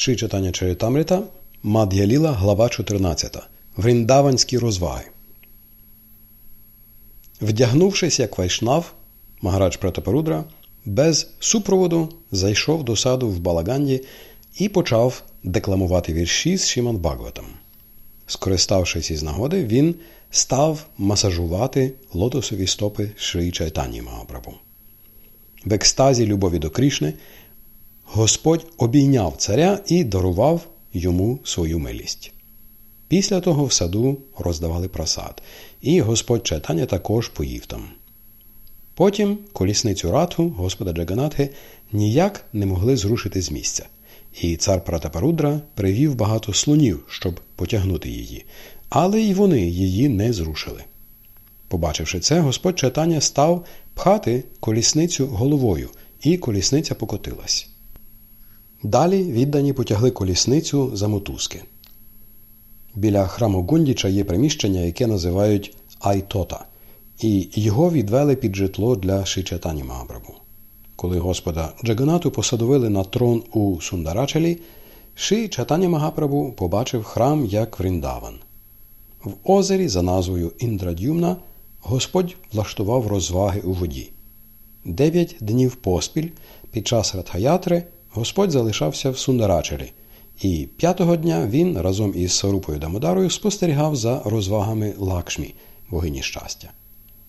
Ши читання Чаритамрита, Мад'яліла, глава 14. Вріндаванські розваги. Вдягнувшись як вайшнав, Магарадж Пратапарудра без супроводу зайшов до саду в Балаганді і почав декламувати вірші з Шіман Багватом. Скориставшись із нагоди, він став масажувати лотосові стопи Шри Чайтані Магапрабу. В екстазі любові до Крішни Господь обійняв царя і дарував йому свою милість. Після того в саду роздавали просад, і Господь Чайтаня також поїв там. Потім колісницю рату Господа Джаганатхи ніяк не могли зрушити з місця, і цар Пратапарудра привів багато слонів, щоб потягнути її, але й вони її не зрушили. Побачивши це, Господь Чайтаня став пхати колісницю головою, і колісниця покотилась. Далі віддані потягли колісницю за мотузки. Біля храму Гундіча є приміщення, яке називають Айтота, і його відвели під житло для Шичатані Магапрабу. Коли Господа Джаганату посадовили на трон у Сундарачалі, Ши Чатані Магапрабу побачив храм як Вріндаван. В озері за назвою Індрадюмна Господь влаштував розваги у воді. Дев'ять днів поспіль під час Радхаятри Господь залишався в Сундарачері, і п'ятого дня він разом із Сарупою Дамодарою спостерігав за розвагами Лакшмі, богині щастя.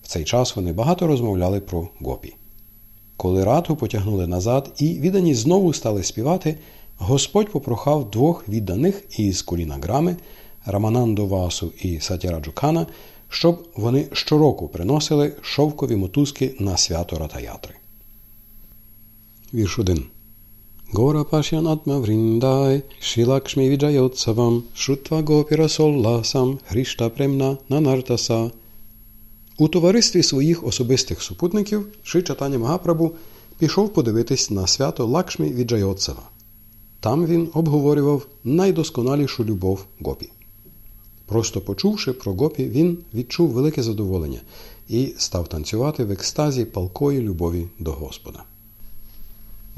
В цей час вони багато розмовляли про гопі. Коли рату потягнули назад і віддані знову стали співати, Господь попрохав двох відданих із Куліна Грами, Рамананду Васу і Сатіраджу Кана, щоб вони щороку приносили шовкові мотузки на свято Ратаятри. Вірш 1. Гора Пашян Атма Вріндай, Шілакшмі Віджайотсавам, Шутва Гопіра Солласам, Хрішта Премна Нанартаса. У товаристві своїх особистих супутників Ши Чатаня Магапрабу пішов подивитись на свято Лакшмі Віджайотсава. Там він обговорював найдосконалішу любов Гопі. Просто почувши про Гопі, він відчув велике задоволення і став танцювати в екстазі палкої любові до Господа.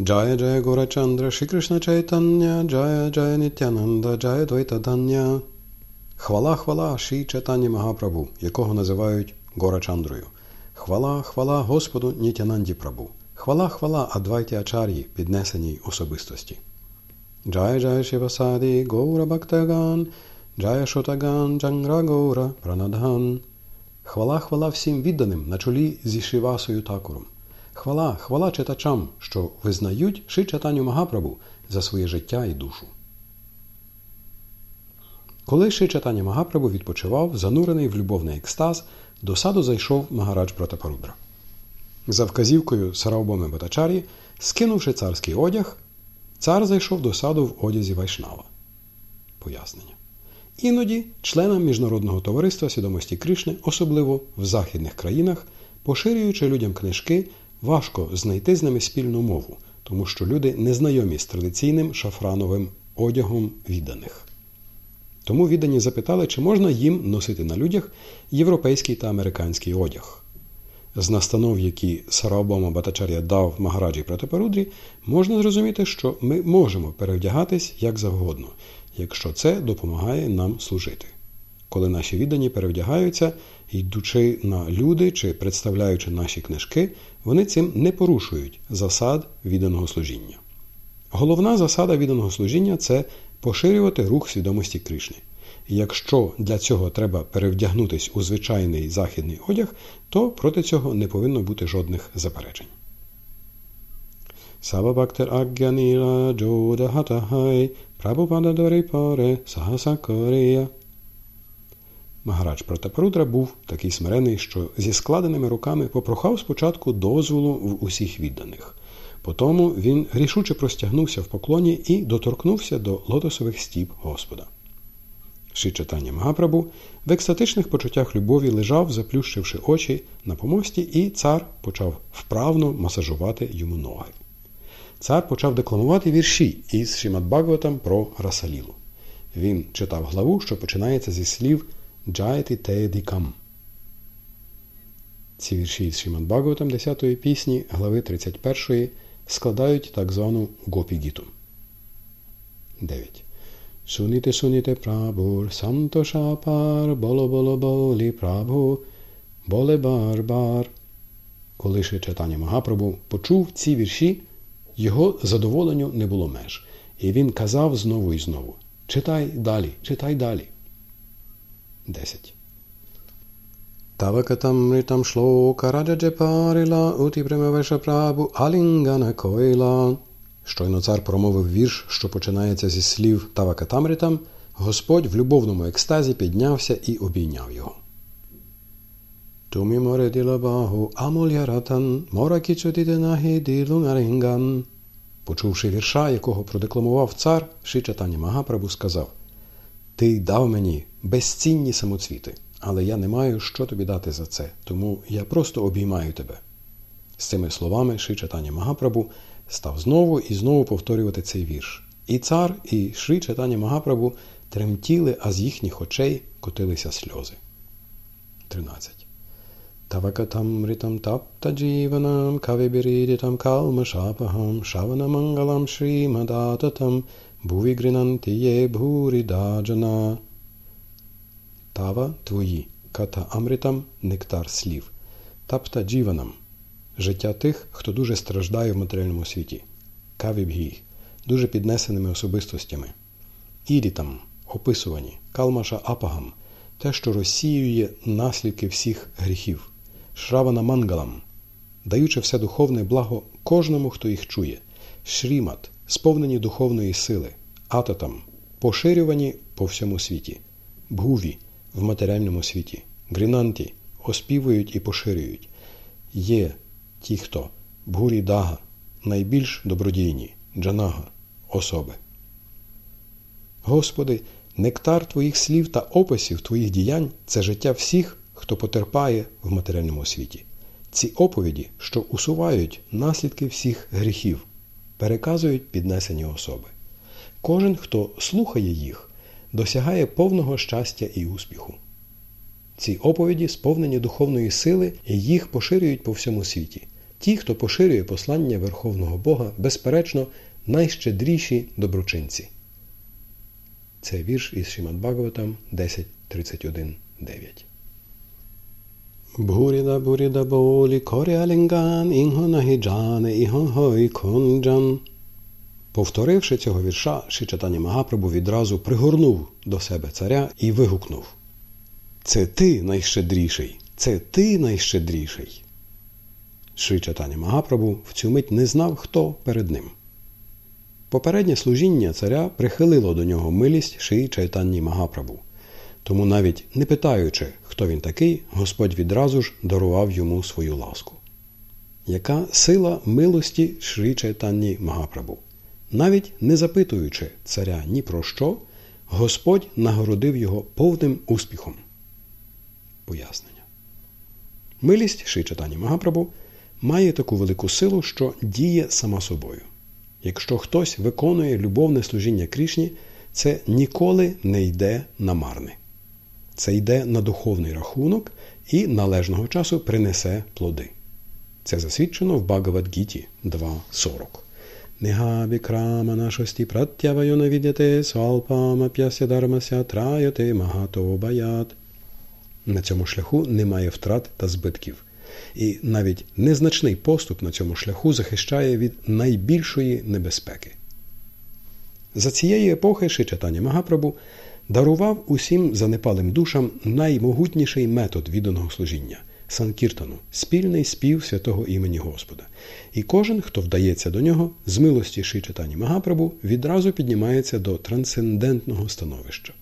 Джая Джая Горачандра Ші Кришна Чайтання, Джая Джая Нітянанда, Джая Двайта Дання. Хвала, хвала Ші Чайтані Магапрабу, якого називають Горачандрою. Хвала, хвала Господу Нітянанді Прабу. Хвала, хвала Адвайті Ачар'ї, піднесеній особистості. Джая Джая Шивасаді Гаура Бактаган, Джая Шотаган Джангра Гаура Пранадган. Хвала, хвала всім відданим на чолі зі Шивасою Такуром. Хвала, хвала читачам, що визнають Ши Чатаню Магапрабу за своє життя і душу. Коли Ши Чатаня Магапрабу відпочивав, занурений в любовний екстаз, до саду зайшов Магарадж Пратапарудра. За вказівкою Сараобоми Батачарі, скинувши царський одяг, цар зайшов до саду в одязі Вайшнава. Пояснення. Іноді членам Міжнародного товариства свідомості Кришни, особливо в західних країнах, поширюючи людям книжки, важко знайти з ними спільну мову, тому що люди не знайомі з традиційним шафрановим одягом відданих. Тому віддані запитали, чи можна їм носити на людях європейський та американський одяг. З настанов, які Сарабома Батачар'я дав Магараджі Пратапарудрі, можна зрозуміти, що ми можемо перевдягатись як завгодно, якщо це допомагає нам служити. Коли наші віддані перевдягаються, йдучи на люди чи представляючи наші книжки, вони цим не порушують засад відданого служіння. Головна засада відданого служіння це поширювати рух свідомості Кришни. Якщо для цього треба перевдягнутись у звичайний західний одяг, то проти цього не повинно бути жодних заперечень. Сабабактер Агяніла Джода Хатахай Прабхупада Доріпаре Магарадж Пратапарудра був такий смирений, що зі складеними руками попрохав спочатку дозволу в усіх відданих. Потому він рішуче простягнувся в поклоні і доторкнувся до лотосових стіп Господа. Ши читання Магапрабу в екстатичних почуттях любові лежав, заплющивши очі на помості, і цар почав вправно масажувати йому ноги. Цар почав декламувати вірші із Шімат про Расалілу. Він читав главу, що починається зі слів Джайти те. Ці вірші з Шіман Бхагаватам 10-ї пісні, глави 31 складають так звану Гопі-гіту. 9. Суніте суніте прабур, сантошапар, боло боло болі прабу, боле бар бар. Коли ще читання Магапрабу почув ці вірші, його задоволенню не було меж. І він казав знову і знову Читай далі, читай далі. 10. Тавакатамритам шлока раджаджепарила уті примавеша прабу алінгана койла. Щойно цар промовив вірш, що починається зі слів Тавакатамритам, Господь в любовному екстазі піднявся і обійняв його. Тумі море ділабагу амульяратан, мора кічутіденахі ділунгаринган. Почувши вірша, якого продекламував цар, Шичатані Магапрабу сказав Ти дав мені безцінні самоцвіти, але я не маю що тобі дати за це, тому я просто обіймаю тебе. З цими словами Шичатані Магапрабу став знову і знову повторювати цей вірш. І цар, і Шри Чатані Магапрабу тремтіли, а з їхніх очей котилися сльози. 13. Tavakatamritam tapta jivanam kavibiriditam kalmashapaham shavanamangalam shrimadatam bhuvigrinanti ye bhuridajana. Тава твої, ката амритам нектар слів, тапта джіванам життя тих, хто дуже страждає в матеріальному світі, кавібгі, дуже піднесеними особистостями, ірітам, описувані, калмаша апагам, те, що розсіює наслідки всіх гріхів. Шравана Мангалам, даючи все духовне благо кожному, хто їх чує, Шрімат, сповнені духовної сили, ататам, поширювані по всьому світі, бгуві в матеріальному світі, грінанті оспівують і поширюють. Є ті, хто бгурі дага, найбільш добродійні, джанага, особи. Господи, нектар Твоїх слів та описів Твоїх діянь це життя всіх хто потерпає в матеріальному світі. Ці оповіді, що усувають наслідки всіх гріхів, переказують піднесені особи. Кожен, хто слухає їх, досягає повного щастя і успіху. Ці оповіді сповнені духовної сили і їх поширюють по всьому світі. Ті, хто поширює послання Верховного Бога, безперечно, найщедріші доброчинці. Це вірш із Шимат Бхагаватам 10.31.9. Буріда буріда болі коріалінган, інго нагіджане, іго гой конджан. Повторивши цього вірша, Шичатані Магапрабу відразу пригорнув до себе царя і вигукнув Це ти найщедріший, це ти найщедріший. Шичатані Магапрабу в цю мить не знав, хто перед ним. Попереднє служіння царя прихилило до нього милість Ши Чайтанні Магапрабу. Тому навіть не питаючи, хто він такий, Господь відразу ж дарував йому свою ласку. Яка сила милості Шрі Чайтанні Магапрабу? Навіть не запитуючи царя ні про що, Господь нагородив його повним успіхом. Пояснення. Милість Чайтанні Магапрабу має таку велику силу, що діє сама собою. Якщо хтось виконує любовне служіння Крішні, це ніколи не йде на марне. Це йде на духовний рахунок і належного часу принесе плоди. Це засвідчено в Багавадгіті 2.40. Нашості пратяваю навідяте свалпама п'яся дармася траяте магато баят. На цьому шляху немає втрат та збитків. І навіть незначний поступ на цьому шляху захищає від найбільшої небезпеки. За цієї епохи Шичатані Магапрабу дарував усім занепалим душам наймогутніший метод відданого служіння санкіртану, спільний спів святого імені Господа. І кожен, хто вдається до нього, з милості Шичатані Магапрабу, відразу піднімається до трансцендентного становища.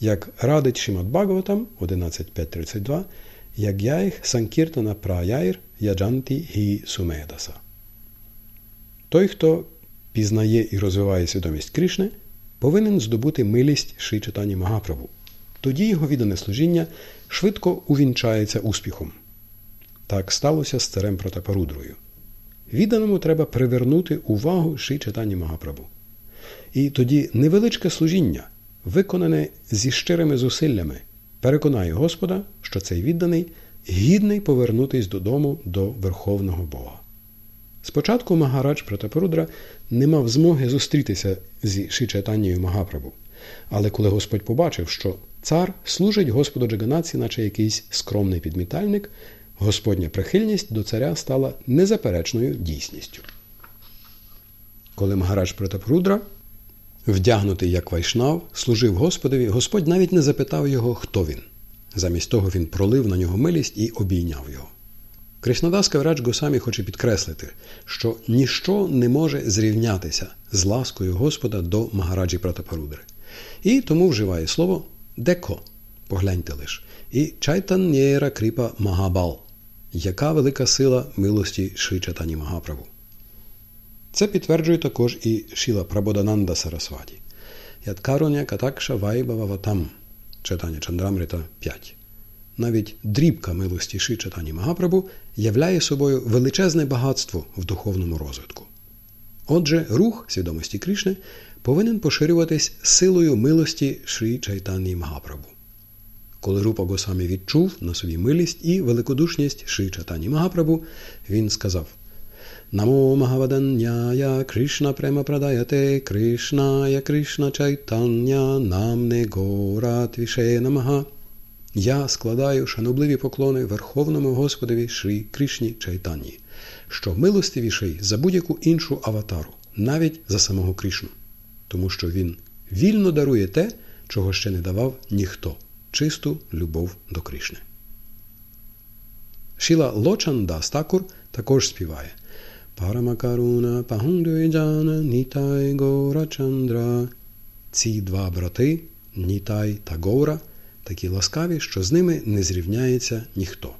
Як радить Шимат Бхагаватам 11.5.32, як яїх санкіртана праяїр яджанті гі сумедаса. Той, хто пізнає і розвиває свідомість Кришни – повинен здобути милість Ши Читані Магаправу. Тоді його віддане служіння швидко увінчається успіхом. Так сталося з царем Протапарудрою. Відданому треба привернути увагу Ши Читані Магаправу. І тоді невеличке служіння, виконане зі щирими зусиллями, переконає Господа, що цей відданий гідний повернутись додому до Верховного Бога. Спочатку Магарадж Пратапарудра не мав змоги зустрітися зі Шичатаннією Магапрабу. Але коли Господь побачив, що цар служить Господу Джаганаці, наче якийсь скромний підмітальник, Господня прихильність до царя стала незаперечною дійсністю. Коли Магарадж Пратапрудра, вдягнутий як вайшнав, служив Господові, Господь навіть не запитав його, хто він. Замість того він пролив на нього милість і обійняв його. Кришнадас Каврач Госамі хоче підкреслити, що ніщо не може зрівнятися з ласкою Господа до Магараджі Пратапарудри. І тому вживає слово деко, погляньте лиш, і чайтанєра кріпа Магабал, яка велика сила милості Шри Чатані Магаправу. Це підтверджує також і Шіла Прабодананда Сарасваті. Ядкароня Катакша Вайбава Ватам, читання Чандрамрита 5 навіть дрібка милості Ши Чатані Магапрабу являє собою величезне багатство в духовному розвитку. Отже, рух свідомості Кришни повинен поширюватись силою милості Шрі Чайтані Магапрабу. Коли Рупа Госамі відчув на собі милість і великодушність Шрі Чайтані Магапрабу, він сказав Намо Магаваданняя Кришна према прадаяте Кришная Кришна Чайтання Намне Гора Віше Намага я складаю шанобливі поклони Верховному Господові Шрі Кришні Чайтанні, що милостивіший за будь-яку іншу аватару, навіть за самого Кришну, тому що він вільно дарує те, чого ще не давав ніхто чисту любов до Кришни. Шіла Лочан Дастакур також співає Парамакаруна Пагундуйджана Нітай Гора Чандра. Ці два брати Нітай та Гора – такі ласкаві, що з ними не зрівняється ніхто.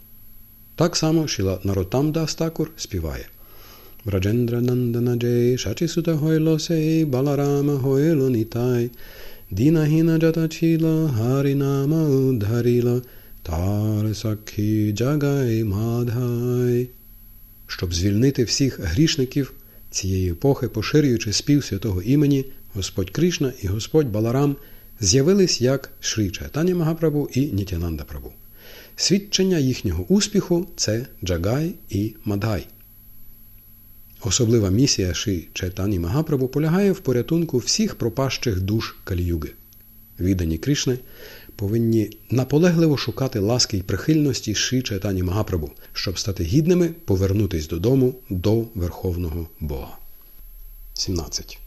Так само Шіла Наротам Дастакур співає Враджендра Нанданаджей Шачісута Хойло Сей Баларама Хойло Нітай Дінагіна Джатачіла Харінама Удгаріла Тарсакхі Джагай Мадхай. Щоб звільнити всіх грішників цієї епохи, поширюючи спів святого імені, Господь Кришна і Господь Баларам – з'явились як Шрі Чайтанья Магапрабгу і Нітьянанда Прабгу. Свідчення їхнього успіху це Джагай і Мадгай. Особлива місія Шрі Чайтаньї Магапрабгу полягає в порятунку всіх пропащих душ Каліюги. Віддані Кришни повинні наполегливо шукати ласки й прихильності Шрі Чайтаньї Магапрабгу, щоб стати гідними повернутись додому до Верховного Бога. 17.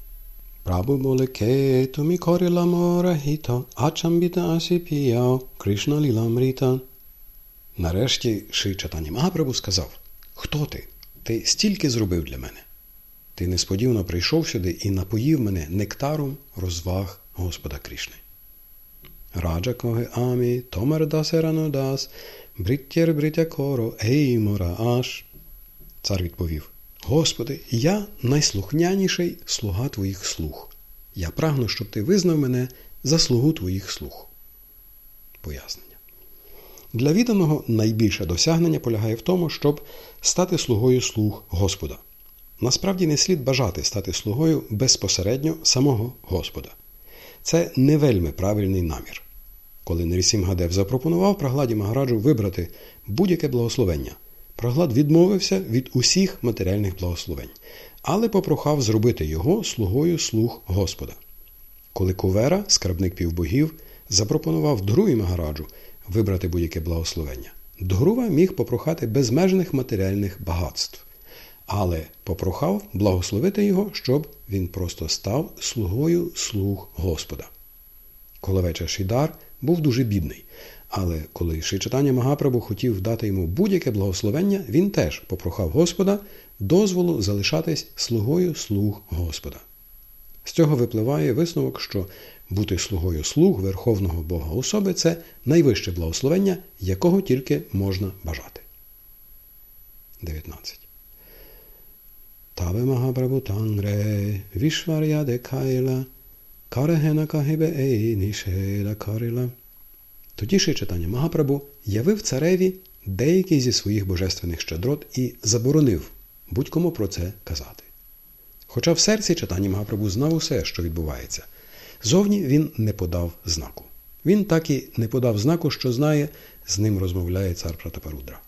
Prabhu bole ke tumi korila ачамбіта асіпіяо, Кришна ліламріта. Нарешті Ши Чатані Магапрабу сказав Хто ти? Ти стільки зробив для мене. Ти несподівано прийшов сюди і напоїв мене нектаром розваг Господа Кришни. Раджа коге амі, томар дасерано дас, бриттєр бриття коро, ей мора аш. Цар відповів Господи, я найслухняніший слуга Твоїх слуг. Я прагну, щоб Ти визнав мене за слугу Твоїх слуг. Пояснення. Для відданого найбільше досягнення полягає в тому, щоб стати слугою слуг Господа. Насправді не слід бажати стати слугою безпосередньо самого Господа. Це не вельми правильний намір. Коли Нерісімгадев запропонував Прагладі Магараджу вибрати будь-яке благословення. Проглад відмовився від усіх матеріальних благословень, але попрохав зробити його слугою слуг Господа. Коли Кувера, скарбник півбогів, запропонував Другі Магараджу вибрати будь-яке благословення, Дгрува міг попрохати безмежних матеріальних багатств, але попрохав благословити його, щоб він просто став слугою слуг Господа. Коловеча Шідар був дуже бідний, але коли Шичатання Магапрабу хотів дати йому будь-яке благословення, він теж попрохав Господа дозволу залишатись слугою слуг Господа. З цього випливає висновок, що бути слугою слуг Верховного Бога особи це найвище благословення, якого тільки можна бажати. 19. Таве Магапрабу Тангре Вішвар'яде Кайла Карегена Кахибе Ейнішеда Карила тоді ще читання Магапрабу явив цареві деякий зі своїх божественних щедрот і заборонив будь-кому про це казати. Хоча в серці читання Магапрабу знав усе, що відбувається, зовні він не подав знаку. Він так і не подав знаку, що знає, з ним розмовляє цар Пратапарудра.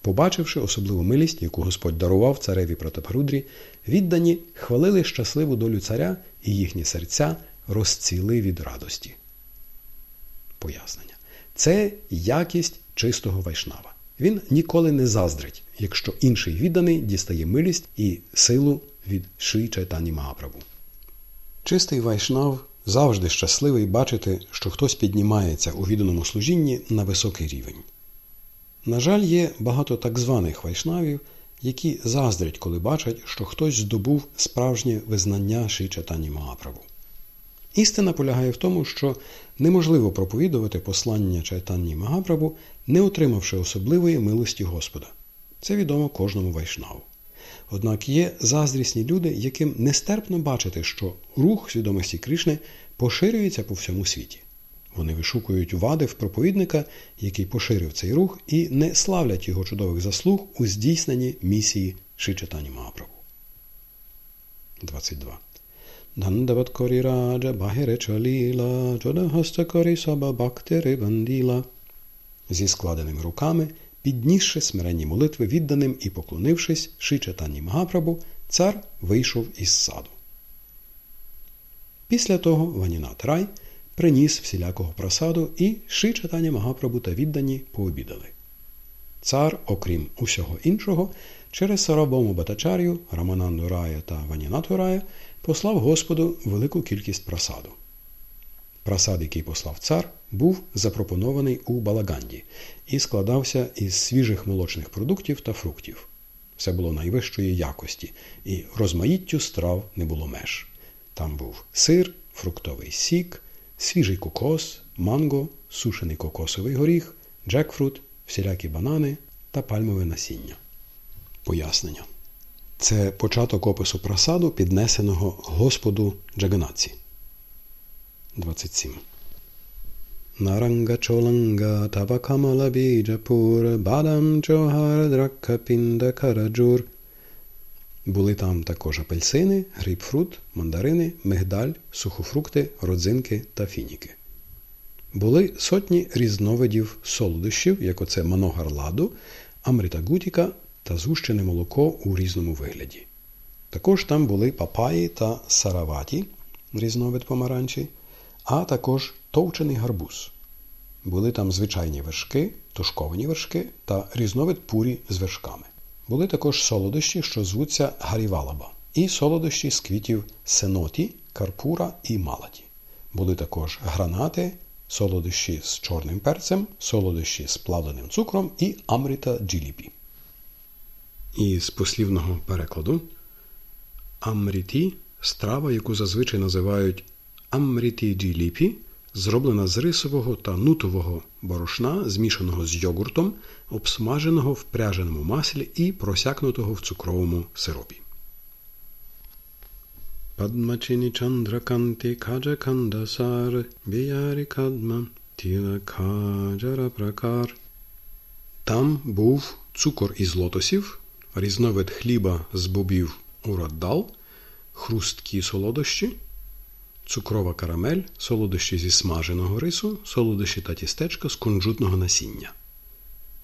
Побачивши особливу милість, яку Господь дарував цареві Протапарудрі, віддані хвалили щасливу долю царя і їхні серця розцвіли від радості. Пояснення. Це якість чистого вайшнава. Він ніколи не заздрить, якщо інший відданий дістає милість і силу від Шрі Чайтані Магапрабу. Чистий вайшнав завжди щасливий бачити, що хтось піднімається у відданому служінні на високий рівень. На жаль, є багато так званих вайшнавів, які заздрять, коли бачать, що хтось здобув справжнє визнання Шрі Чайтані Магапрабу. Істина полягає в тому, що неможливо проповідувати послання Чайтанні Магапрабу, не отримавши особливої милості Господа. Це відомо кожному вайшнаву. Однак є заздрісні люди, яким нестерпно бачити, що рух свідомості Кришни поширюється по всьому світі. Вони вишукують вади в проповідника, який поширив цей рух, і не славлять його чудових заслуг у здійсненні місії Шичатані Магапрабу. 22. Дандават корі раджа багере чаліла, саба бактери банділа. Зі складеними руками, піднісши смиренні молитви відданим і поклонившись Шичатані Магапрабу, цар вийшов із саду. Після того Ванінат Рай приніс всілякого просаду і Шичатані Магапрабу та віддані пообідали. Цар, окрім усього іншого, через Сарабому Батачар'ю, Рамананду Рая та Ванінату Рая послав Господу велику кількість просаду. Просад, який послав цар, був запропонований у Балаганді і складався із свіжих молочних продуктів та фруктів. Все було найвищої якості, і розмаїттю страв не було меж. Там був сир, фруктовий сік, свіжий кокос, манго, сушений кокосовий горіх, джекфрут, всілякі банани та пальмове насіння. Пояснення. Це початок опису просаду, піднесеного Господу Джаганаці. 27. Наранга чоланга табакамала біджапур, бадам чогар дракка пінда караджур. Були там також апельсини, грейпфрут, мандарини, мигдаль, сухофрукти, родзинки та фініки. Були сотні різновидів солодощів, як оце маногар ладу, амрита та згущене молоко у різному вигляді. Також там були папаї та сараваті, різновид помаранчі, а також товчений гарбуз. Були там звичайні вершки, тушковані вершки та різновид пурі з вершками. Були також солодощі, що звуться гарівалаба, і солодощі з квітів сеноті, карпура і малаті. Були також гранати, солодощі з чорним перцем, солодощі з плавленим цукром і амрита джиліпі. І з послівного перекладу амріті страва, яку зазвичай називають амріті джиліпі, зроблена з рисового та нутового борошна, змішаного з йогуртом, обсмаженого в пряженому маслі і просякнутого в цукровому сиропі. Падмачині чандраканти каджа кандасар біярі кадма тіла каджара пракар. Там був цукор із лотосів, різновид хліба з бобів уроддал, хрусткі солодощі, цукрова карамель, солодощі зі смаженого рису, солодощі та тістечка з кунжутного насіння.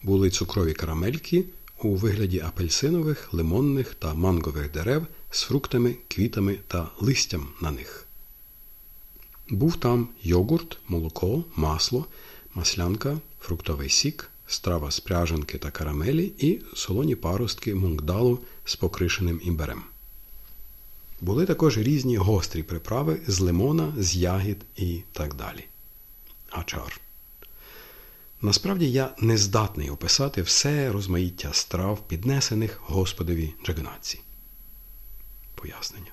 Були цукрові карамельки у вигляді апельсинових, лимонних та мангових дерев з фруктами, квітами та листям на них. Був там йогурт, молоко, масло, маслянка, фруктовий сік, страва з пряженки та карамелі і солоні паростки мунгдалу з покришеним імберем. Були також різні гострі приправи з лимона, з ягід і так далі. Ачар. Насправді я не здатний описати все розмаїття страв, піднесених Господові Джаганаці. Пояснення.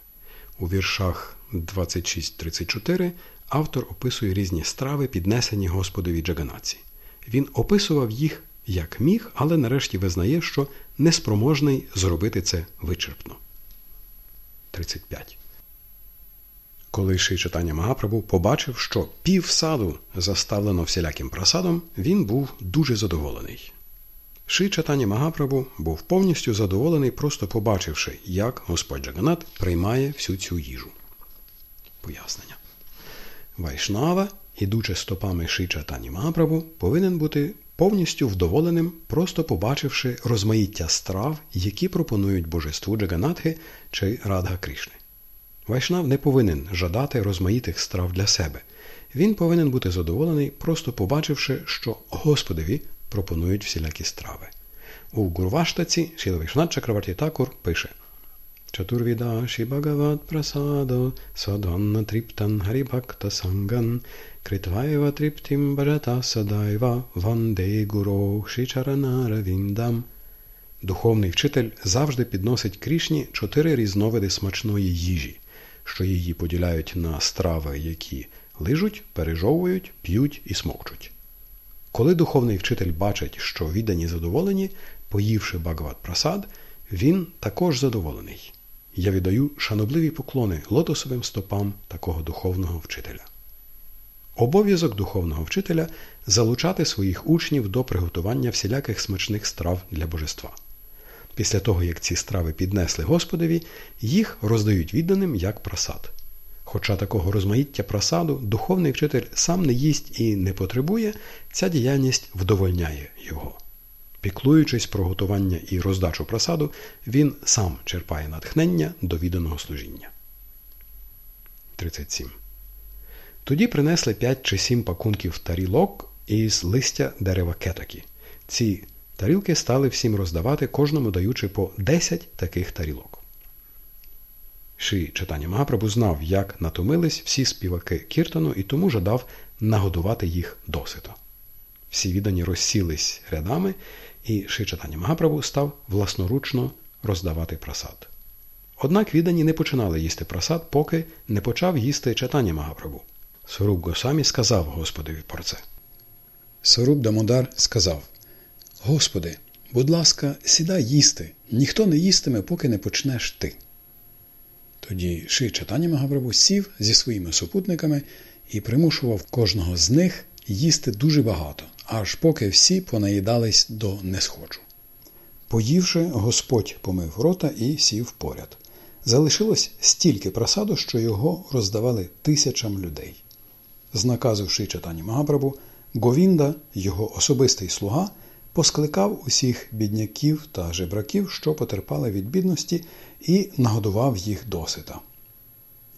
У віршах 26-34 автор описує різні страви, піднесені Господові Джаганаці. Він описував їх як міг, але нарешті визнає, що неспроможний зробити це вичерпно. 35. Коли Ши читання Магапрабу побачив, що пів саду заставлено всіляким просадом, він був дуже задоволений. Ши читання Магапрабу був повністю задоволений, просто побачивши, як Господь Джаганат приймає всю цю їжу. Пояснення. Вайшнава, ідучи стопами Ши читання Магапрабу, повинен бути повністю вдоволеним, просто побачивши розмаїття страв, які пропонують божеству Джаганатхи чи Радга Кришни. Вайшнав не повинен жадати розмаїтих страв для себе. Він повинен бути задоволений, просто побачивши, що Господові пропонують всілякі страви. У Гурваштаці Вішванатх Чакраварті Тхакур пише Чатурвідха Шрі Бхагават Прасада Свадванна Тріптан Харібхакта Санган Критвайва Тріптім Бхаджатах Садайва Ванде Гурох Шрі Чаранаравіндам Духовний вчитель завжди підносить Крішні чотири різновиди смачної їжі, що її поділяють на страви, які лижуть, пережовують, п'ють і смокчуть. Коли духовний вчитель бачить, що віддані задоволені, поївши Багават Прасад, він також задоволений. Я віддаю шанобливі поклони лотосовим стопам такого духовного вчителя. Обов'язок духовного вчителя залучати своїх учнів до приготування всіляких смачних страв для божества. Після того, як ці страви піднесли Господові, їх роздають відданим як просад. Хоча такого розмаїття просаду духовний вчитель сам не їсть і не потребує, ця діяльність вдовольняє його. Піклуючись про готування і роздачу просаду, він сам черпає натхнення до відданого служіння. 37. Тоді принесли 5 чи 7 пакунків тарілок із листя дерева кетакі. Ці тарілки стали всім роздавати, кожному даючи по 10 таких тарілок. Ши читання Магапрабу знав, як натомились всі співаки Кіртану і тому жадав нагодувати їх досито. Всі віддані розсілись рядами, і Ши читання Магапрабу став власноручно роздавати просад. Однак віддані не починали їсти просад, поки не почав їсти читання Магапрабу. Соруб Госамі сказав Господові про це. Соруб Дамодар сказав Господи, будь ласка, сідай їсти. Ніхто не їстиме, поки не почнеш ти. Тоді Ши Чатані Магапрабу сів зі своїми супутниками і примушував кожного з них їсти дуже багато, аж поки всі понаїдались до несходжу. Поївши, Господь помив рота і сів поряд. Залишилось стільки просаду, що його роздавали тисячам людей. З наказу Ши Чатані Магапрабу, Говінда, його особистий слуга, поскликав усіх бідняків та жебраків, що потерпали від бідності, і нагодував їх досита.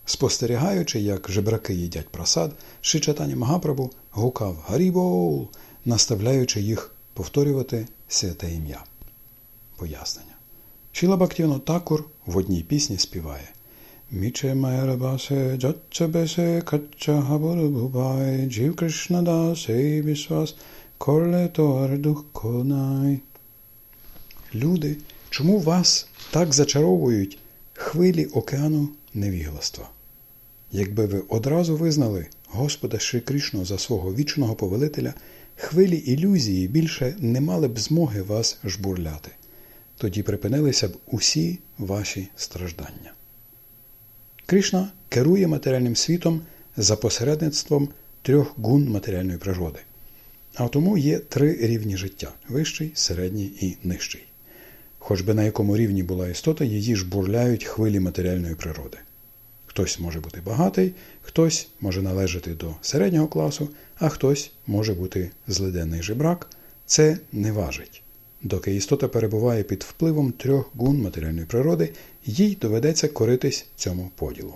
Спостерігаючи, як жебраки їдять просад, Шичатані Магапрабу гукав Гарібоул, наставляючи їх повторювати святе ім'я. Пояснення. Шіла Бактівно Такур в одній пісні співає Міче Майрабасе Джатчабесе Кача Хабурбубай Джів Кришнадасе Вісвас Корле Дух Конай. Люди, чому вас так зачаровують хвилі океану невігластва? Якби ви одразу визнали Господа Шри за свого вічного повелителя, хвилі ілюзії більше не мали б змоги вас жбурляти. Тоді припинилися б усі ваші страждання. Кришна керує матеріальним світом за посередництвом трьох гун матеріальної природи. А тому є три рівні життя вищий, середній і нижчий. Хоч би на якому рівні була істота, її ж бурляють хвилі матеріальної природи. Хтось може бути багатий, хтось може належати до середнього класу, а хтось може бути злиденний жебрак. Це не важить. Доки істота перебуває під впливом трьох гун матеріальної природи, їй доведеться коритись цьому поділу.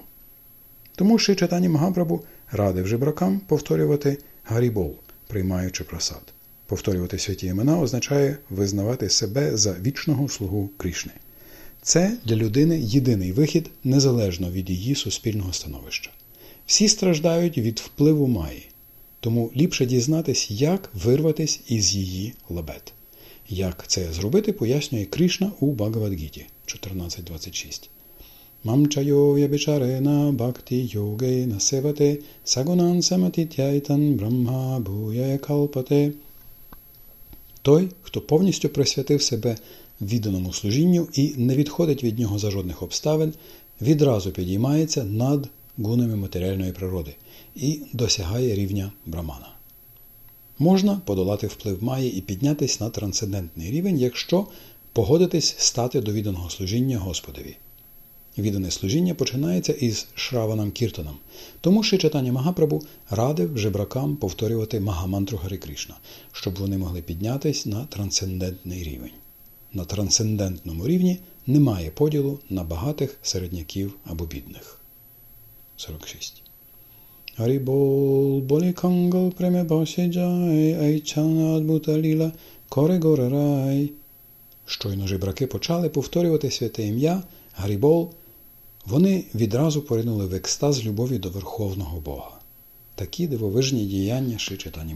Тому ще читання Магапрабу радив жебракам повторювати Гарібол, приймаючи просад. Повторювати святі імена означає визнавати себе за вічного слугу Крішни. Це для людини єдиний вихід незалежно від її суспільного становища. Всі страждають від впливу Маї, тому ліпше дізнатись, як вирватись із її лабет. Як це зробити, пояснює Кришна у Багавадгіті 14.26. Мамчайо ябичарена бхакти йогена севате сагунан саматітяйтан брахма буяє калпате. Той, хто повністю присвятив себе відданому служінню і не відходить від нього за жодних обставин, відразу підіймається над гунами матеріальної природи і досягає рівня брамана. Можна подолати вплив Маї і піднятися на трансцендентний рівень, якщо погодитись стати до відданого служіння Господові. Віддане служіння починається із Шраванам Кіртаном. Тому ще читання Магапрабу радив жебракам повторювати Магамантру Гари Кришна, щоб вони могли піднятись на трансцендентний рівень. На трансцендентному рівні немає поділу на багатих середняків або бідних. 46. Харібол, болікангал, преме басіджай, айчана адбуталіла, корегорарай. Щойно жебраки почали повторювати святе ім'я, Гарібол, вони відразу поринули в екстаз любові до Верховного Бога. Такі дивовижні діяння ще читані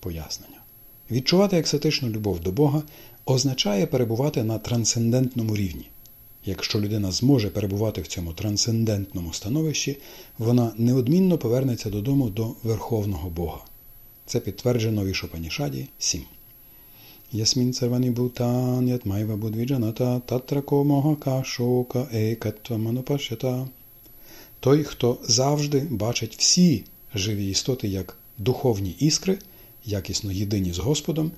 Пояснення. Відчувати ексатичну любов до Бога означає перебувати на трансцендентному рівні. Якщо людина зможе перебувати в цьому трансцендентному становищі, вона неодмінно повернеться додому до Верховного Бога. Це підтверджено в Ішопанішаді 7. Ясмін цервані бутан, ятмайва будвіджаната, татрако могака шока екатва. Той, хто завжди бачить всі живі істоти як духовні іскри, якісно єдині з Господом,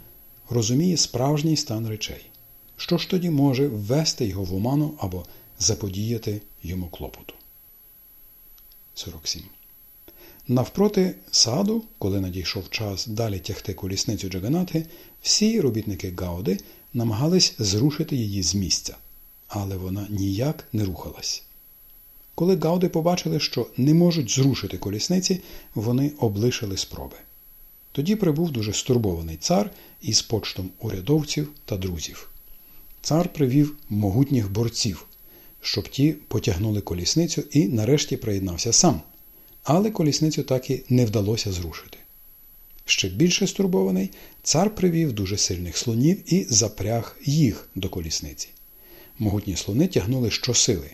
розуміє справжній стан речей. Що ж тоді може ввести його в оману або заподіяти йому клопоту? 47. Навпроти саду, коли надійшов час далі тягти колісницю Джаганати, всі робітники Гауди намагались зрушити її з місця, але вона ніяк не рухалась. Коли Гауди побачили, що не можуть зрушити колісниці, вони облишили спроби. Тоді прибув дуже стурбований цар із почтом урядовців та друзів. Цар привів могутніх борців, щоб ті потягнули колісницю і нарешті приєднався сам. Але колісницю так і не вдалося зрушити. Ще більше стурбований, цар привів дуже сильних слонів і запряг їх до колісниці. Могутні слони тягнули щосили,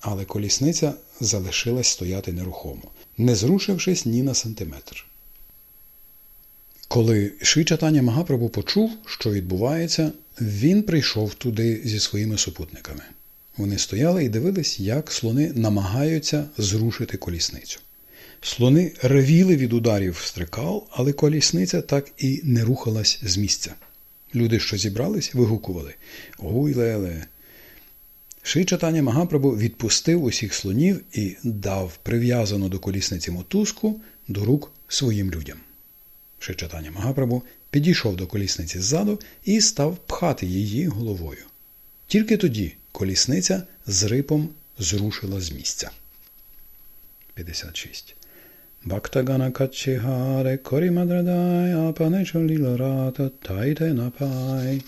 але колісниця залишилась стояти нерухомо, не зрушившись ні на сантиметр. Коли Швічатаня Магапрабу почув, що відбувається, він прийшов туди зі своїми супутниками. Вони стояли і дивились, як слони намагаються зрушити колісницю. Слони ревіли від ударів стрикал, але колісниця так і не рухалась з місця. Люди, що зібрались, вигукували Ой леле. Ши Магапрабу відпустив усіх слонів і дав прив'язану до колісниці мотузку до рук своїм людям. Ши Магапрабу підійшов до колісниці ззаду і став пхати її головою. Тільки тоді колісниця з рипом зрушила з місця. 56. Бхактагана Качігаре Корімадрадай Апанечоліларата Тайте Напай.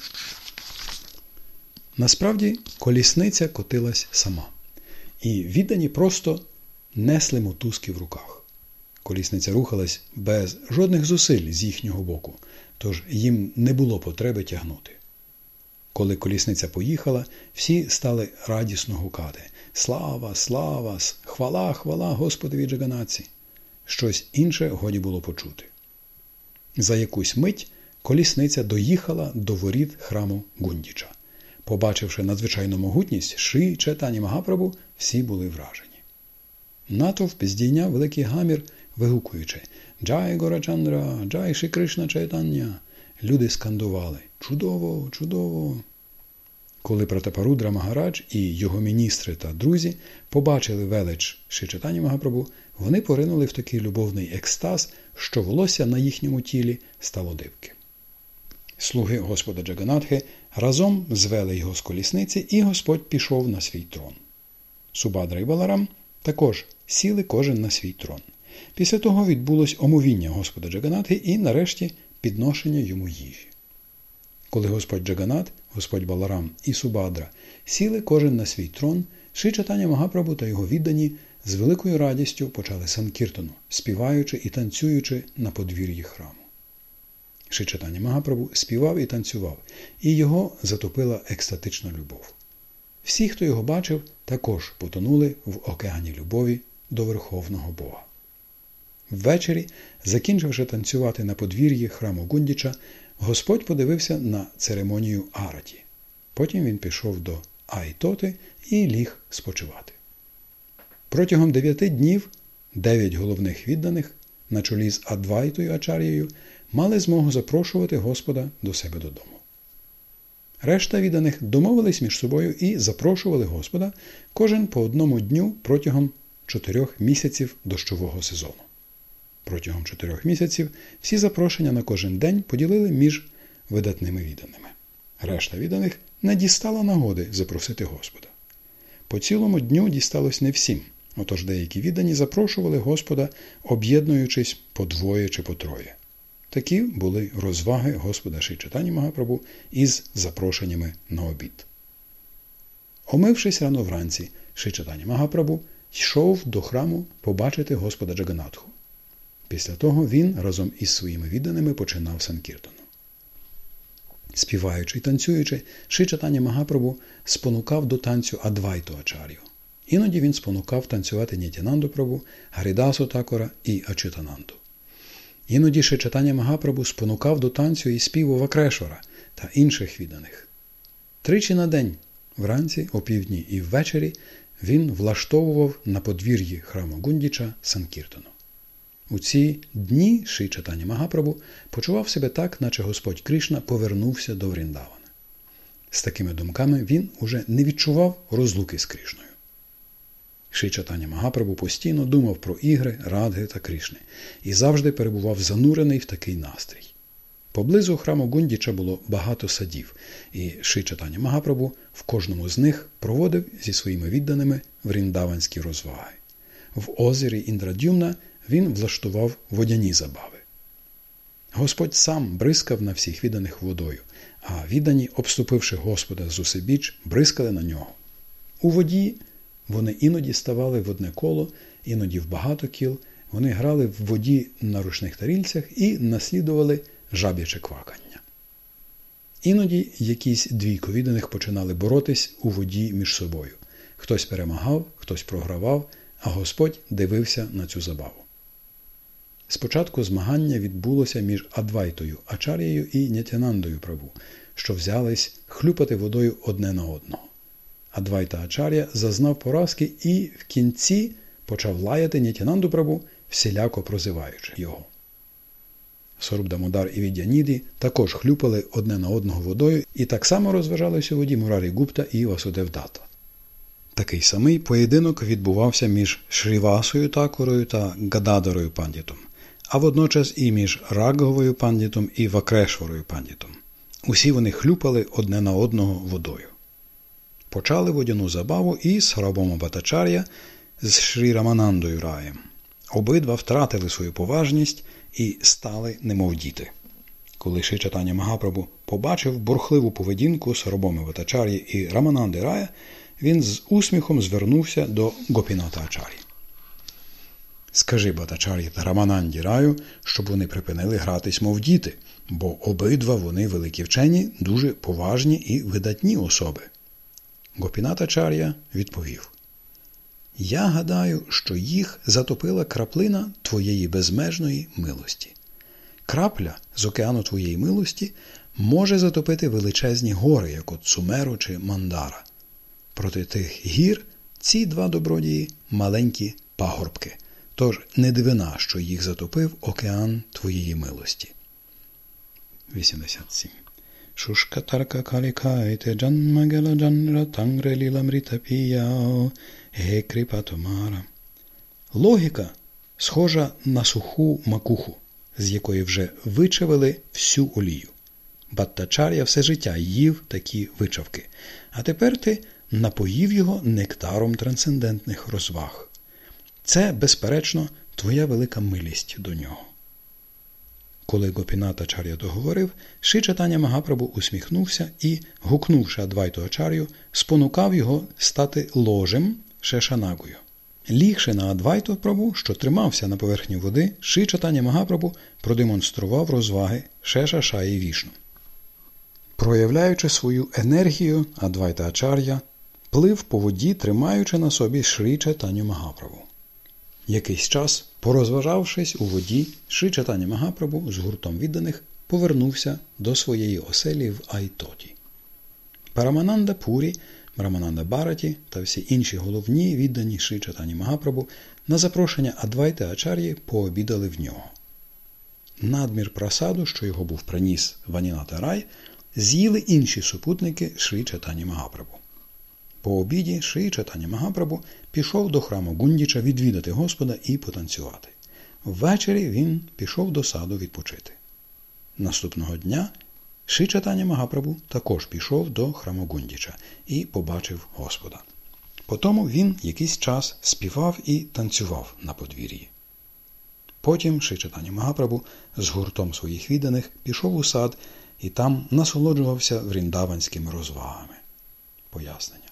Насправді колісниця котилась сама. І віддані просто несли мотузки в руках. Колісниця рухалась без жодних зусиль з їхнього боку, тож їм не було потреби тягнути. Коли колісниця поїхала, всі стали радісно гукати Слава, слава, хвала, хвала Господові Джаганаці! Щось інше годі було почути. За якусь мить колісниця доїхала до воріт храму Гундіча. Побачивши надзвичайну могутність Ши Четані Магапрабу, всі були вражені. Натовп здійняв великий гамір, вигукуючи Джай Горачандра, Джай Ши Кришна Чайтання. Люди скандували Чудово, чудово! Коли Пратапарудра Магарадж і його міністри та друзі побачили велич Шичатані Магапрабу, вони поринули в такий любовний екстаз, що волосся на їхньому тілі стало дивки. Слуги Господа Джаганатхи разом звели його з колісниці, і Господь пішов на свій трон. Субадра і Баларам також сіли кожен на свій трон. Після того відбулось омовіння Господа Джаганатхи і, нарешті, підношення йому їжі. Коли Господь Джаганат, Господь Баларам і Субадра сіли кожен на свій трон, Шичатаня Магапрабу та його віддані з великою радістю почали санкіртану, співаючи і танцюючи на подвір'ї храму. Шичатаня Магапрабу співав і танцював, і його затопила екстатична любов. Всі, хто його бачив, також потонули в океані любові до Верховного Бога. Ввечері, закінчивши танцювати на подвір'ї храму Гундіча, Господь подивився на церемонію Араті. Потім він пішов до Айтоти і ліг спочивати. Протягом дев'яти днів дев'ять головних відданих на чолі з Адвайтою Ачарією мали змогу запрошувати Господа до себе додому. Решта відданих домовились між собою і запрошували Господа кожен по одному дню протягом чотирьох місяців дощового сезону. Протягом чотирьох місяців всі запрошення на кожен день поділили між видатними відданими. Решта відданих не дістала нагоди запросити Господа. По цілому дню дісталось не всім, отож деякі віддані запрошували Господа, об'єднуючись по двоє чи по троє. Такі були розваги Господа Шичатані Магапрабу із запрошеннями на обід. Омившись рано вранці, Шичатані Магапрабу йшов до храму побачити Господа Джаганатху. Після того він разом із своїми відданими починав Санкіртану. Співаючи й танцюючи, Шичатані Магапрабу спонукав до танцю Адвайту Ачар'ю. Іноді він спонукав танцювати Нітянанду Прабу, Гарідасу Такора і Ачитананду. Іноді Шичатані Магапрабу спонукав до танцю і співу Вакрешвара та інших відданих. Тричі на день, вранці, опівдні і ввечері, він влаштовував на подвір'ї храму Гундіча Санкіртану. У ці дні Ши Чатані Магапрабу почував себе так, наче Господь Кришна повернувся до Вріндавана. З такими думками він уже не відчував розлуки з Кришною. Ши Чатані Магапрабу постійно думав про ігри, радги та Кришни і завжди перебував занурений в такий настрій. Поблизу храму Гундіча було багато садів, і Ши Чатані Магапрабу в кожному з них проводив зі своїми відданими вріндаванські розваги. В озері Індрадюмна він влаштував водяні забави. Господь сам бризкав на всіх відданих водою, а віддані, обступивши Господа з усебіч, бризкали на нього. У воді вони іноді ставали в одне коло, іноді в багато кіл, вони грали в воді на рушних тарільцях і наслідували жаб'яче квакання. Іноді якісь двійко відданих починали боротись у воді між собою. Хтось перемагав, хтось програвав, а Господь дивився на цю забаву. Спочатку змагання відбулося між Адвайтою Ачарією і Нятянандою Прабу, що взялись хлюпати водою одне на одного. Адвайта Ачар'я зазнав поразки і в кінці почав лаяти Нятянанду Прабу, всіляко прозиваючи його. Сорубдамодар і Відяніді також хлюпали одне на одного водою і так само розважалися у воді Мурарі Гупта і Васудевдата. Такий самий поєдинок відбувався між Шрівасою Такорою та Гададарою Пандітом а водночас і між Рагговою пандітом і Вакрешворою пандітом. Усі вони хлюпали одне на одного водою. Почали водяну забаву і з Храбом Батачар'я з Шрі Раманандою раєм. Обидва втратили свою поважність і стали немов діти. Коли Шичатаня Магапрабу побачив бурхливу поведінку Сарабоми Ватачар'ї і Рамананди Рая, він з усміхом звернувся до Гопіната Ачар'ї. Скажи Батачар'ї та Рамананді раю, щоб вони припинили гратись, мов діти, бо обидва вони великі вчені, дуже поважні і видатні особи. Гопінатачар'я відповів Я гадаю, що їх затопила краплина твоєї безмежної милості. Крапля з океану твоєї милості може затопити величезні гори, як от Сумеру чи Мандара. Проти тих гір ці два добродії маленькі пагорбки. Тож не дивина, що їх затопив океан твоєї милості. 87. Шушка тарка калікайте джанмагела джанра тангре ліламріта піяо ге томара. Логіка схожа на суху макуху, з якої вже вичавили всю олію. Баттачар'я все життя їв такі вичавки, а тепер ти напоїв його нектаром трансцендентних розваг. Це, безперечно, твоя велика милість до нього. Коли Гопіната Чар'я договорив, Ши Чатаня Магапрабу усміхнувся і, гукнувши Адвайту Ачар'ю, спонукав його стати ложем Шешанагою. Лігши на Адвайту Прабу, що тримався на поверхні води, Ши Чатаня Магапрабу продемонстрував розваги Шеша Шаї Вішну. Проявляючи свою енергію, Адвайта Ачар'я плив по воді, тримаючи на собі Шрі Чатаню Магапрабу. Якийсь час, порозважавшись у воді, Ши Чатані Магапрабу з гуртом відданих повернувся до своєї оселі в Айтоті. Парамананда Пурі, Рамананда Бараті та всі інші головні віддані Ши Чатані Магапрабу на запрошення Адвайти Ачар'ї пообідали в нього. Надмір просаду, що його був приніс Ваніната Рай, з'їли інші супутники Шрі Чатані Магапрабу. По обіді Шрі Чатані Магапрабу пішов до храму Гундіча відвідати Господа і потанцювати. Ввечері він пішов до саду відпочити. Наступного дня Шрі Чатані Магапрабу також пішов до храму Гундіча і побачив Господа. Потому він якийсь час співав і танцював на подвір'ї. Потім Шичатані Магапрабу з гуртом своїх відданих пішов у сад і там насолоджувався вріндаванськими розвагами. Пояснення.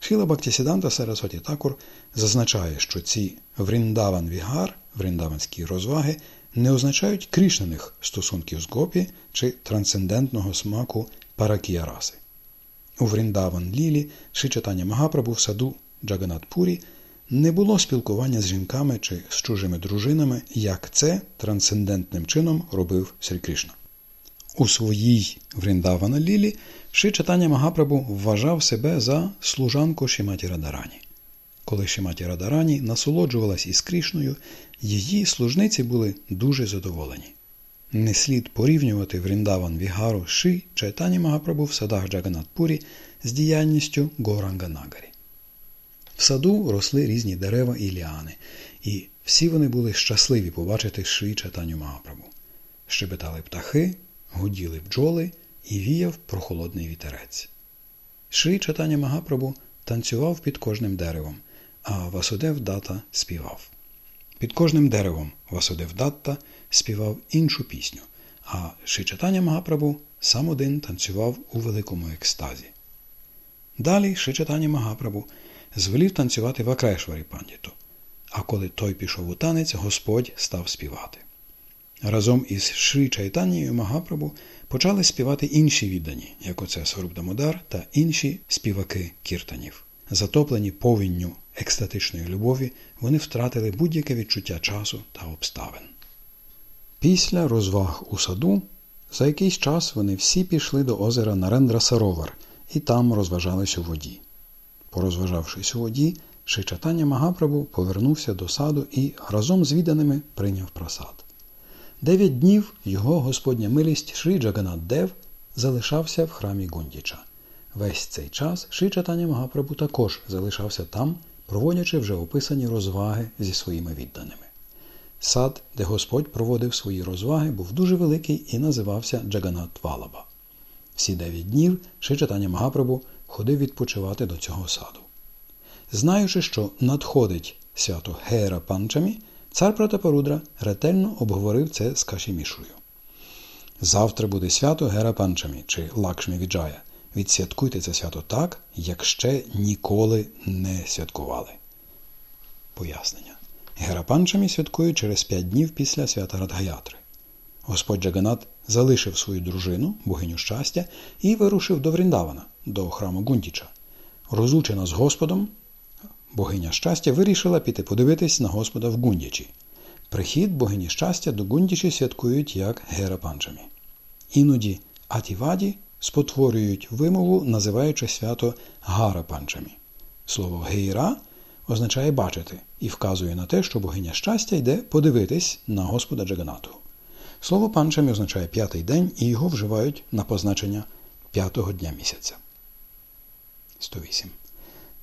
Шіла Бактісіданта Сарасваті Такур зазначає, що ці вріндаван вігар, вріндаванські розваги, не означають крішнених стосунків з гопі чи трансцендентного смаку паракіяраси. У Вріндаван Лілі Шичатані Магапрабу в саду Джаганатпурі не було спілкування з жінками чи з чужими дружинами, як це трансцендентним чином робив Срі Кришна. У своїй Вріндавана Лілі Ши Чатаня Магапрабу вважав себе за служанку Шіматі Радарані. Коли Шіматі Радарані насолоджувалась із Крішною, її служниці були дуже задоволені. Не слід порівнювати Вріндаван Вігару Ши Чайтані Магапрабу в садах Джаганатпурі з діяльністю Горанганагарі. В саду росли різні дерева і ліани, і всі вони були щасливі побачити Ши Чайтаню Магапрабу. Щебетали птахи, гуділи бджоли і віяв прохолодний вітерець. Шрі Чатаня Магапрабу танцював під кожним деревом, а Васудев Дата співав. Під кожним деревом Васудев Датта співав іншу пісню, а Шичатаня Магапрабу сам один танцював у великому екстазі. Далі Шичатаня Магапрабу звелів танцювати в Акрешварі пандіту, а коли той пішов у танець, Господь став співати. Разом із Шрі Чайтанією Магапрабу почали співати інші віддані, як оце Сорубдамодар та інші співаки кіртанів. Затоплені повінню екстатичної любові, вони втратили будь-яке відчуття часу та обставин. Після розваг у саду за якийсь час вони всі пішли до озера Нарендра Саровар і там розважались у воді. Порозважавшись у воді, Шичатання Магапрабу повернувся до саду і разом з відданими прийняв просад. Дев'ять днів його Господня милість Шрі Джаганат Дев залишався в храмі Гундіча. Весь цей час Шрі Чатаня Магапрабу також залишався там, проводячи вже описані розваги зі своїми відданими. Сад, де Господь проводив свої розваги, був дуже великий і називався Джаганат Валаба. Всі дев'ять днів Шрі Чатаня Магапрабу ходив відпочивати до цього саду. Знаючи, що надходить свято Гера Панчамі, Цар Протапарудра ретельно обговорив це з Кашімішою. Завтра буде свято Гера Панчамі чи Лакшмі Віджая. Відсвяткуйте це свято так, як ще ніколи не святкували. Пояснення. Гера Панчамі святкують через п'ять днів після свята Радгаятри. Господь Джаганат залишив свою дружину, богиню щастя, і вирушив до Вріндавана, до храму Гундіча. Розлучена з Господом, богиня щастя вирішила піти подивитись на Господа в Гундячі. Прихід богині щастя до Гундічі святкують як герапанчамі. Іноді Атіваді спотворюють вимову, називаючи свято Гара Панчамі. Слово гейра означає бачити і вказує на те, що богиня щастя йде подивитись на Господа Джаганату. Слово панчамі означає п'ятий день і його вживають на позначення п'ятого дня місяця. 108.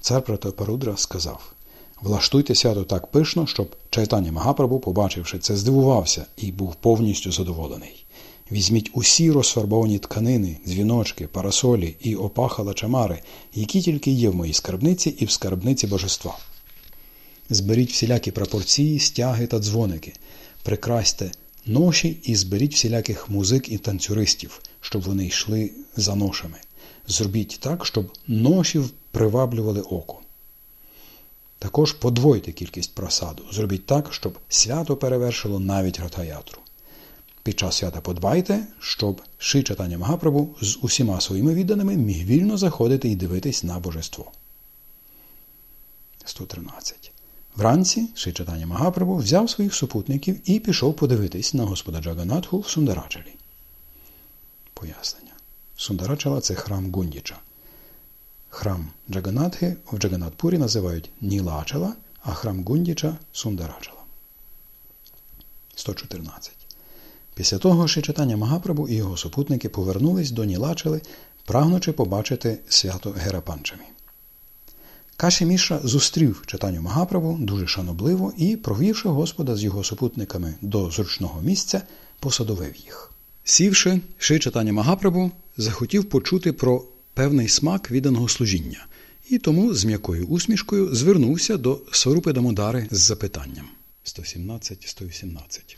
Цар Пратапарудра сказав Влаштуйте свято так пишно, щоб Чайтані Магапрабу, побачивши це, здивувався і був повністю задоволений. Візьміть усі розфарбовані тканини, дзвіночки, парасолі і опахала чамари, які тільки є в моїй скарбниці і в скарбниці божества. Зберіть всілякі пропорції, стяги та дзвоники, прикрасьте ноші і зберіть всіляких музик і танцюристів, щоб вони йшли за ношами. Зробіть так, щоб ношів приваблювали око. Також подвойте кількість просаду. Зробіть так, щоб свято перевершило навіть гратаятру. Під час свята подбайте, щоб Ши Чатаня Магапрабу з усіма своїми відданими міг вільно заходити і дивитись на божество. 113. Вранці Ши Чатаня Магапрабу взяв своїх супутників і пішов подивитись на Господа Джаганатху в Сундарачалі. Пояснення. Сундарачала це храм Гундіча. Храм Джаганатхи в Джаганатпурі називають Нілачала, а храм Гундіча Сундарачала. 114. Після того Шичатаня Магапрабу і його супутники повернулись до Нілачели, прагнучи побачити свято Герапанчамі. Каші Міша зустрів читанню Магапрабу дуже шанобливо і, провівши Господа з його супутниками до зручного місця, посадовив їх. Сівши, Ши читання Магапрабу захотів почути про певний смак відданого служіння, і тому з м'якою усмішкою звернувся до Сварупи Дамодари з запитанням 117-118.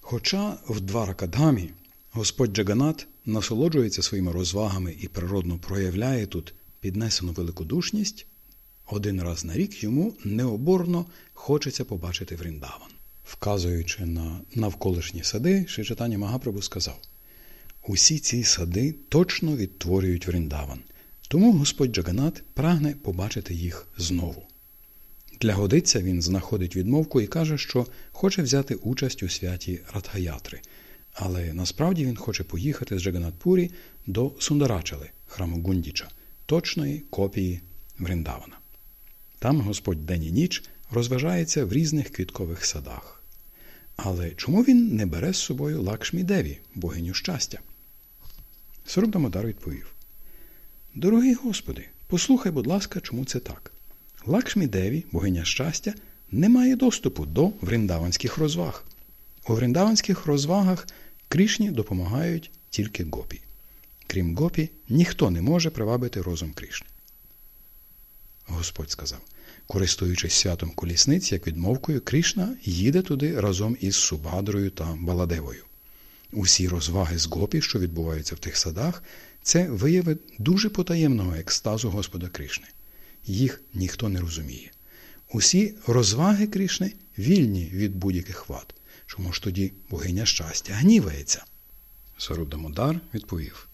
Хоча в Дваракадгамі Господь Джаганат насолоджується своїми розвагами і природно проявляє тут піднесену великодушність, один раз на рік йому необорно хочеться побачити Вріндаван. Вказуючи на навколишні сади, Шичатані Магапрабу сказав: Усі ці сади точно відтворюють Вріндаван, тому Господь Джаганат прагне побачити їх знову. Для годиця він знаходить відмовку і каже, що хоче взяти участь у святі Радхаятри, але насправді він хоче поїхати з Джаганатпурі до Сундарачали, храму Гундіча, точної копії Вріндавана. Там Господь день і ніч розважається в різних квіткових садах. Але чому він не бере з собою Лакшмі Деві, богиню щастя? Сорубдамодар відповів: Дорогий Господи, послухай, будь ласка, чому це так. Лакшмі Деві, богиня щастя, не має доступу до вріндаванських розваг. У вріндаванських розвагах Крішні допомагають тільки гопі. Крім гопі, ніхто не може привабити розум Крішни. Господь сказав, користуючись святом колісниць, як відмовкою, Крішна їде туди разом із Субадрою та Баладевою. Усі розваги з гопі, що відбуваються в тих садах, це вияви дуже потаємного екстазу Господа Кришни. Їх ніхто не розуміє. Усі розваги Кришни вільні від будь-яких вад. Чому ж тоді богиня щастя гнівається? Сарудамодар відповів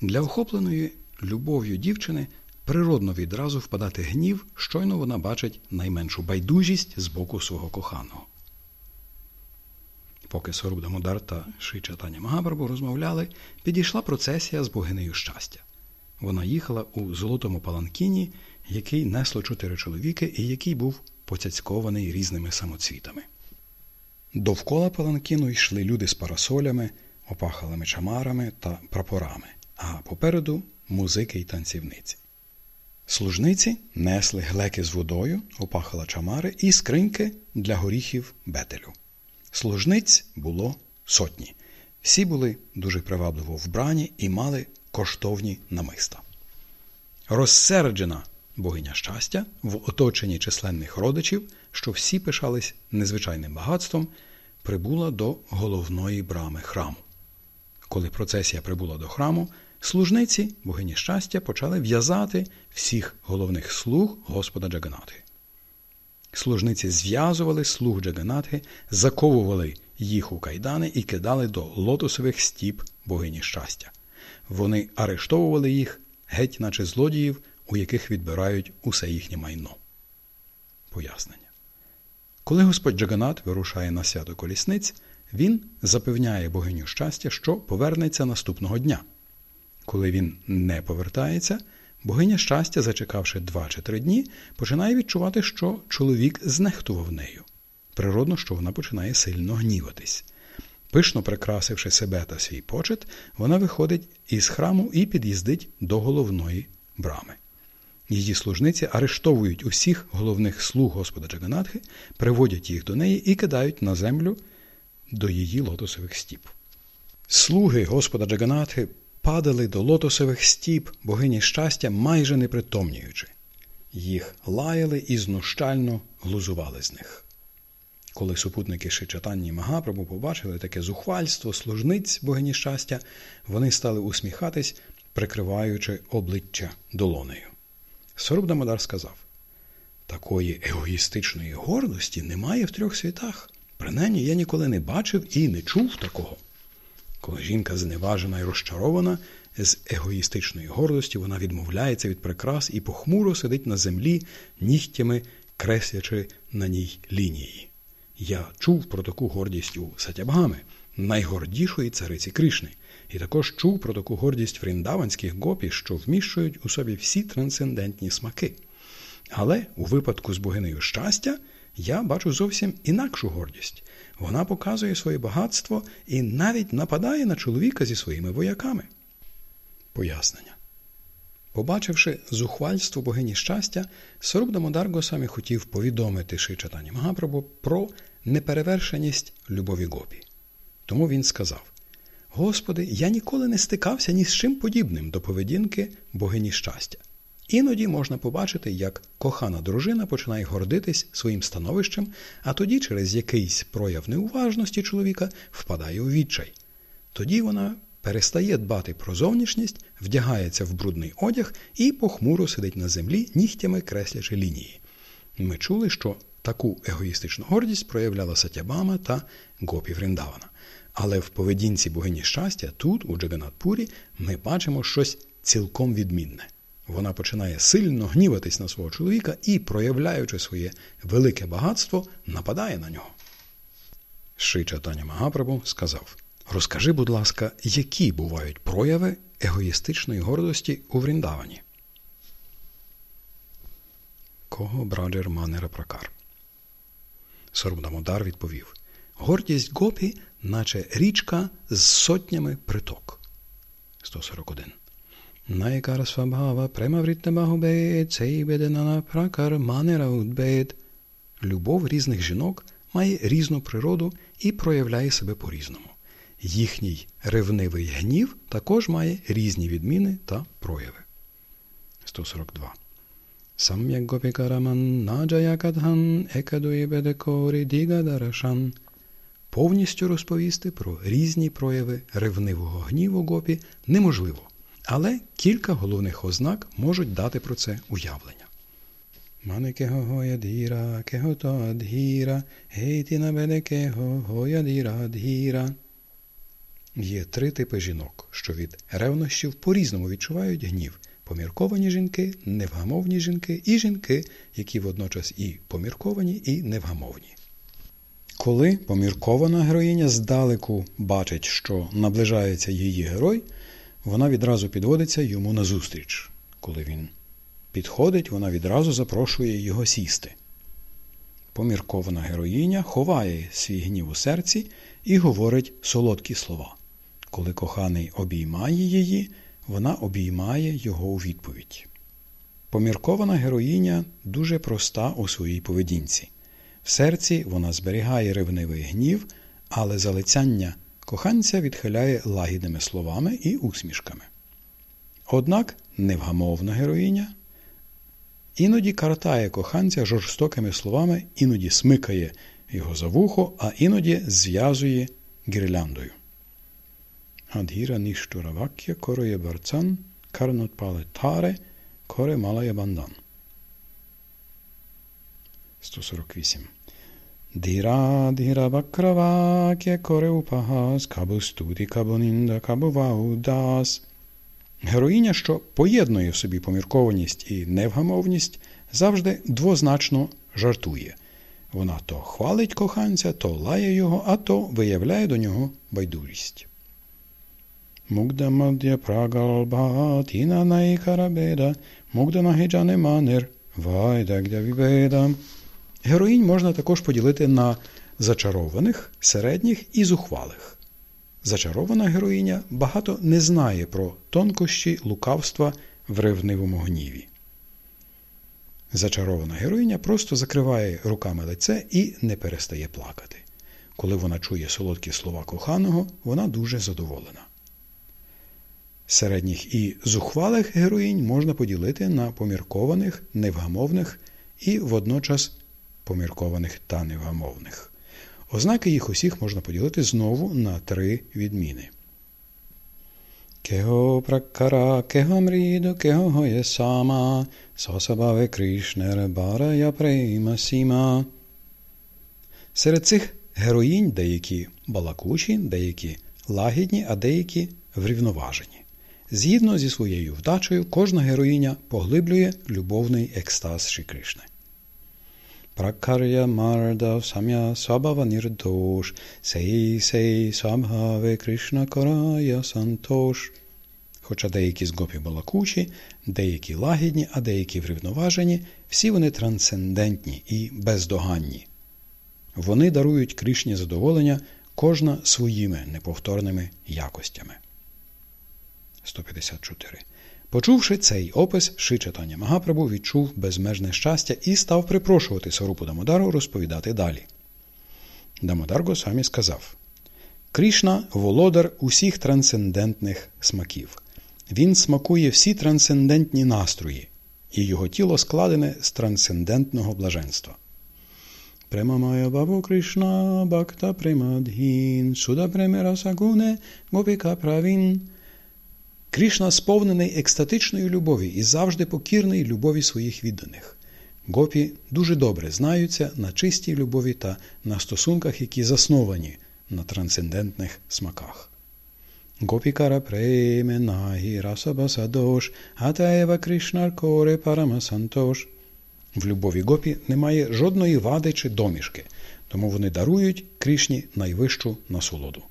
для охопленої любов'ю дівчини природно відразу впадати гнів, щойно вона бачить найменшу байдужість з боку свого коханого. Поки Сорубдамодар та Шичатаня Магабарбу розмовляли, підійшла процесія з богинею щастя. Вона їхала у золотому паланкіні, який несло чотири чоловіки і який був поцяцькований різними самоцвітами. Довкола паланкіну йшли люди з парасолями, опахалими чамарами та прапорами, а попереду музики й танцівниці. Служниці несли глеки з водою, опахала чамари і скриньки для горіхів бетелю. Служниць було сотні. Всі були дуже привабливо вбрані і мали коштовні намиста. Розсерджена богиня щастя в оточенні численних родичів, що всі пишались незвичайним багатством, прибула до головної брами храму. Коли процесія прибула до храму, служниці богині щастя почали в'язати всіх головних слуг Господа Джаганатхи. Служниці зв'язували слуг Джаганатхи, заковували їх у кайдани і кидали до лотосових стіп богині щастя. Вони арештовували їх, геть, наче злодіїв, у яких відбирають усе їхнє майно. Пояснення. Коли Господь Джаганат вирушає на свято колісниць, він запевняє богиню щастя, що повернеться наступного дня. Коли він не повертається, богиня щастя, зачекавши два чи три дні, починає відчувати, що чоловік знехтував нею. Природно, що вона починає сильно гніватись. Пишно прикрасивши себе та свій почет, вона виходить із храму і під'їздить до головної брами. Її служниці арештовують усіх головних слуг Господа Джаганатхи, приводять їх до неї і кидають на землю до її лотосових стіп. Слуги Господа Джаганатхи падали до лотосових стіп богині щастя, майже не притомнюючи. Їх лаяли і знущально глузували з них. Коли супутники Шичатанні Магапрабу побачили таке зухвальство служниць богині щастя, вони стали усміхатись, прикриваючи обличчя долонею. Соруб Дамодар сказав такої егоїстичної гордості немає в трьох світах. Принаймні я ніколи не бачив і не чув такого. Коли жінка зневажена і розчарована, з егоїстичної гордості вона відмовляється від прикрас і похмуро сидить на землі, нігтями креслячи на ній лінії. Я чув про таку гордість у Сатябгами, найгордішої цариці Кришни, і також чув про таку гордість вріндаванських гопі, що вміщують у собі всі трансцендентні смаки. Але у випадку з богинею щастя Я бачу зовсім інакшу гордість. Вона показує своє багатство і навіть нападає на чоловіка зі своїми вояками. Пояснення. Побачивши зухвальство богині щастя, Соруб Дамодар Госамі хотів повідомити Шичатані Магапрабу про неперевершеність любові гопі. Тому він сказав: Господи, я ніколи не стикався ні з чим подібним до поведінки богині щастя. Іноді можна побачити, як кохана дружина починає гордитись своїм становищем, а тоді, через якийсь прояв неуважності чоловіка, впадає у відчай. Тоді вона перестає дбати про зовнішність, вдягається в брудний одяг і похмуро сидить на землі, нігтями креслячи лінії. Ми чули, що таку егоїстичну гордість проявляла Сатябама та Гопі Вріндавана. Але в поведінці богині щастя, тут, у Джаганатпурі, ми бачимо щось цілком відмінне. Вона починає сильно гніватись на свого чоловіка і, проявляючи своє велике багатство, нападає на нього. Ши Чатаня Магапрабу сказав Розкажи, будь ласка, які бувають прояви егоїстичної гордості у Вріндавані? Кого Браджер Манера Пракар? Сорбдамодар відповів Гордість гопі, наче річка з сотнями приток. 141. Найкар свабгава премаврітне багубед, цей беденана пракар манера удбед. Любов різних жінок має різну природу і проявляє себе по-різному. Їхній ревнивий гнів також має різні відміни та прояви. 142. Сам'як гопікараман наджаякадхан екадуєбедекорі дігадарашан. Повністю розповісти про різні прояви ревнивого гніву гопі неможливо, але кілька головних ознак можуть дати про це уявлення. Є три типи жінок, що від ревнощів по-різному відчувають гнів помірковані жінки, невгамовні жінки і жінки, які водночас і помірковані, і невгамовні. Коли поміркована героїня здалеку бачить, що наближається її герой, вона відразу підводиться йому назустріч. Коли він підходить, вона відразу запрошує його сісти. Поміркована героїня ховає свій гнів у серці і говорить солодкі слова. Коли коханий обіймає її, вона обіймає його у відповідь. Поміркована героїня дуже проста у своїй поведінці. В серці вона зберігає ревнивий гнів, але залицяння коханця відхиляє лагідними словами і усмішками. Однак невгамовна героїня іноді картає коханця жорстокими словами, іноді смикає його за вухо, а іноді зв'язує гірляндою. Адгіра ніштура вакя короє барцан, карнот пале таре, коре малає бандан. 148. Діра діра бакравакя коре упагас, кабу студі кабунінда кабу ваудас. Героїня, що поєднує в собі поміркованість і невгамовність, завжди двозначно жартує. Вона то хвалить коханця, то лає його, а то виявляє до нього байдужість. Мугда мадя прагалба, тіна найкарабеда, мугда нагиджане манер, вайдагда вібеда. Героїнь можна також поділити на зачарованих, середніх і зухвалих. Зачарована героїня багато не знає про тонкощі лукавства в ревнивому гніві. Зачарована героїня просто закриває руками лице і не перестає плакати. Коли вона чує солодкі слова коханого, вона дуже задоволена. Середніх і зухвалих героїнь можна поділити на поміркованих, невгамовних і водночас поміркованих та невгамовних. Ознаки їх усіх можна поділити знову на три відміни. Кего пракара, кего мріду, кего гоє сама, сосабаве Кришнер барая прейма сіма. Серед цих героїнь деякі балакучі, деякі лагідні, а деякі врівноважені. Згідно зі своєю вдачею, кожна героїня поглиблює любовний екстаз Ші Кришни. Пракар'я мардав сам'я свабава нірдош, сей сей свабхаве Кришна корая сантош. Хоча деякі з гопі балакучі, деякі лагідні, а деякі врівноважені, всі вони трансцендентні і бездоганні. Вони дарують Кришні задоволення кожна своїми неповторними якостями. 154. Почувши цей опис, Шичатаня Магапрабу відчув безмежне щастя і став припрошувати Сарупу Дамодару розповідати далі. Дамодар Госамі сказав Крішна володар усіх трансцендентних смаків. Він смакує всі трансцендентні настрої, і його тіло складене з трансцендентного блаженства. Премамая Бабу Кришна, Бакта Премадгін, Суда Премера Сагуне, Гопіка Правін. Кришна сповнений екстатичної любові і завжди покірний любові своїх відданих. Гопі дуже добре знаються на чистій любові та на стосунках, які засновані на трансцендентних смаках. Гопікара пременагі расабасадош, атаева Кришнар коре парамасантош. В любові гопі немає жодної вади чи домішки, тому вони дарують Кришні найвищу насолоду.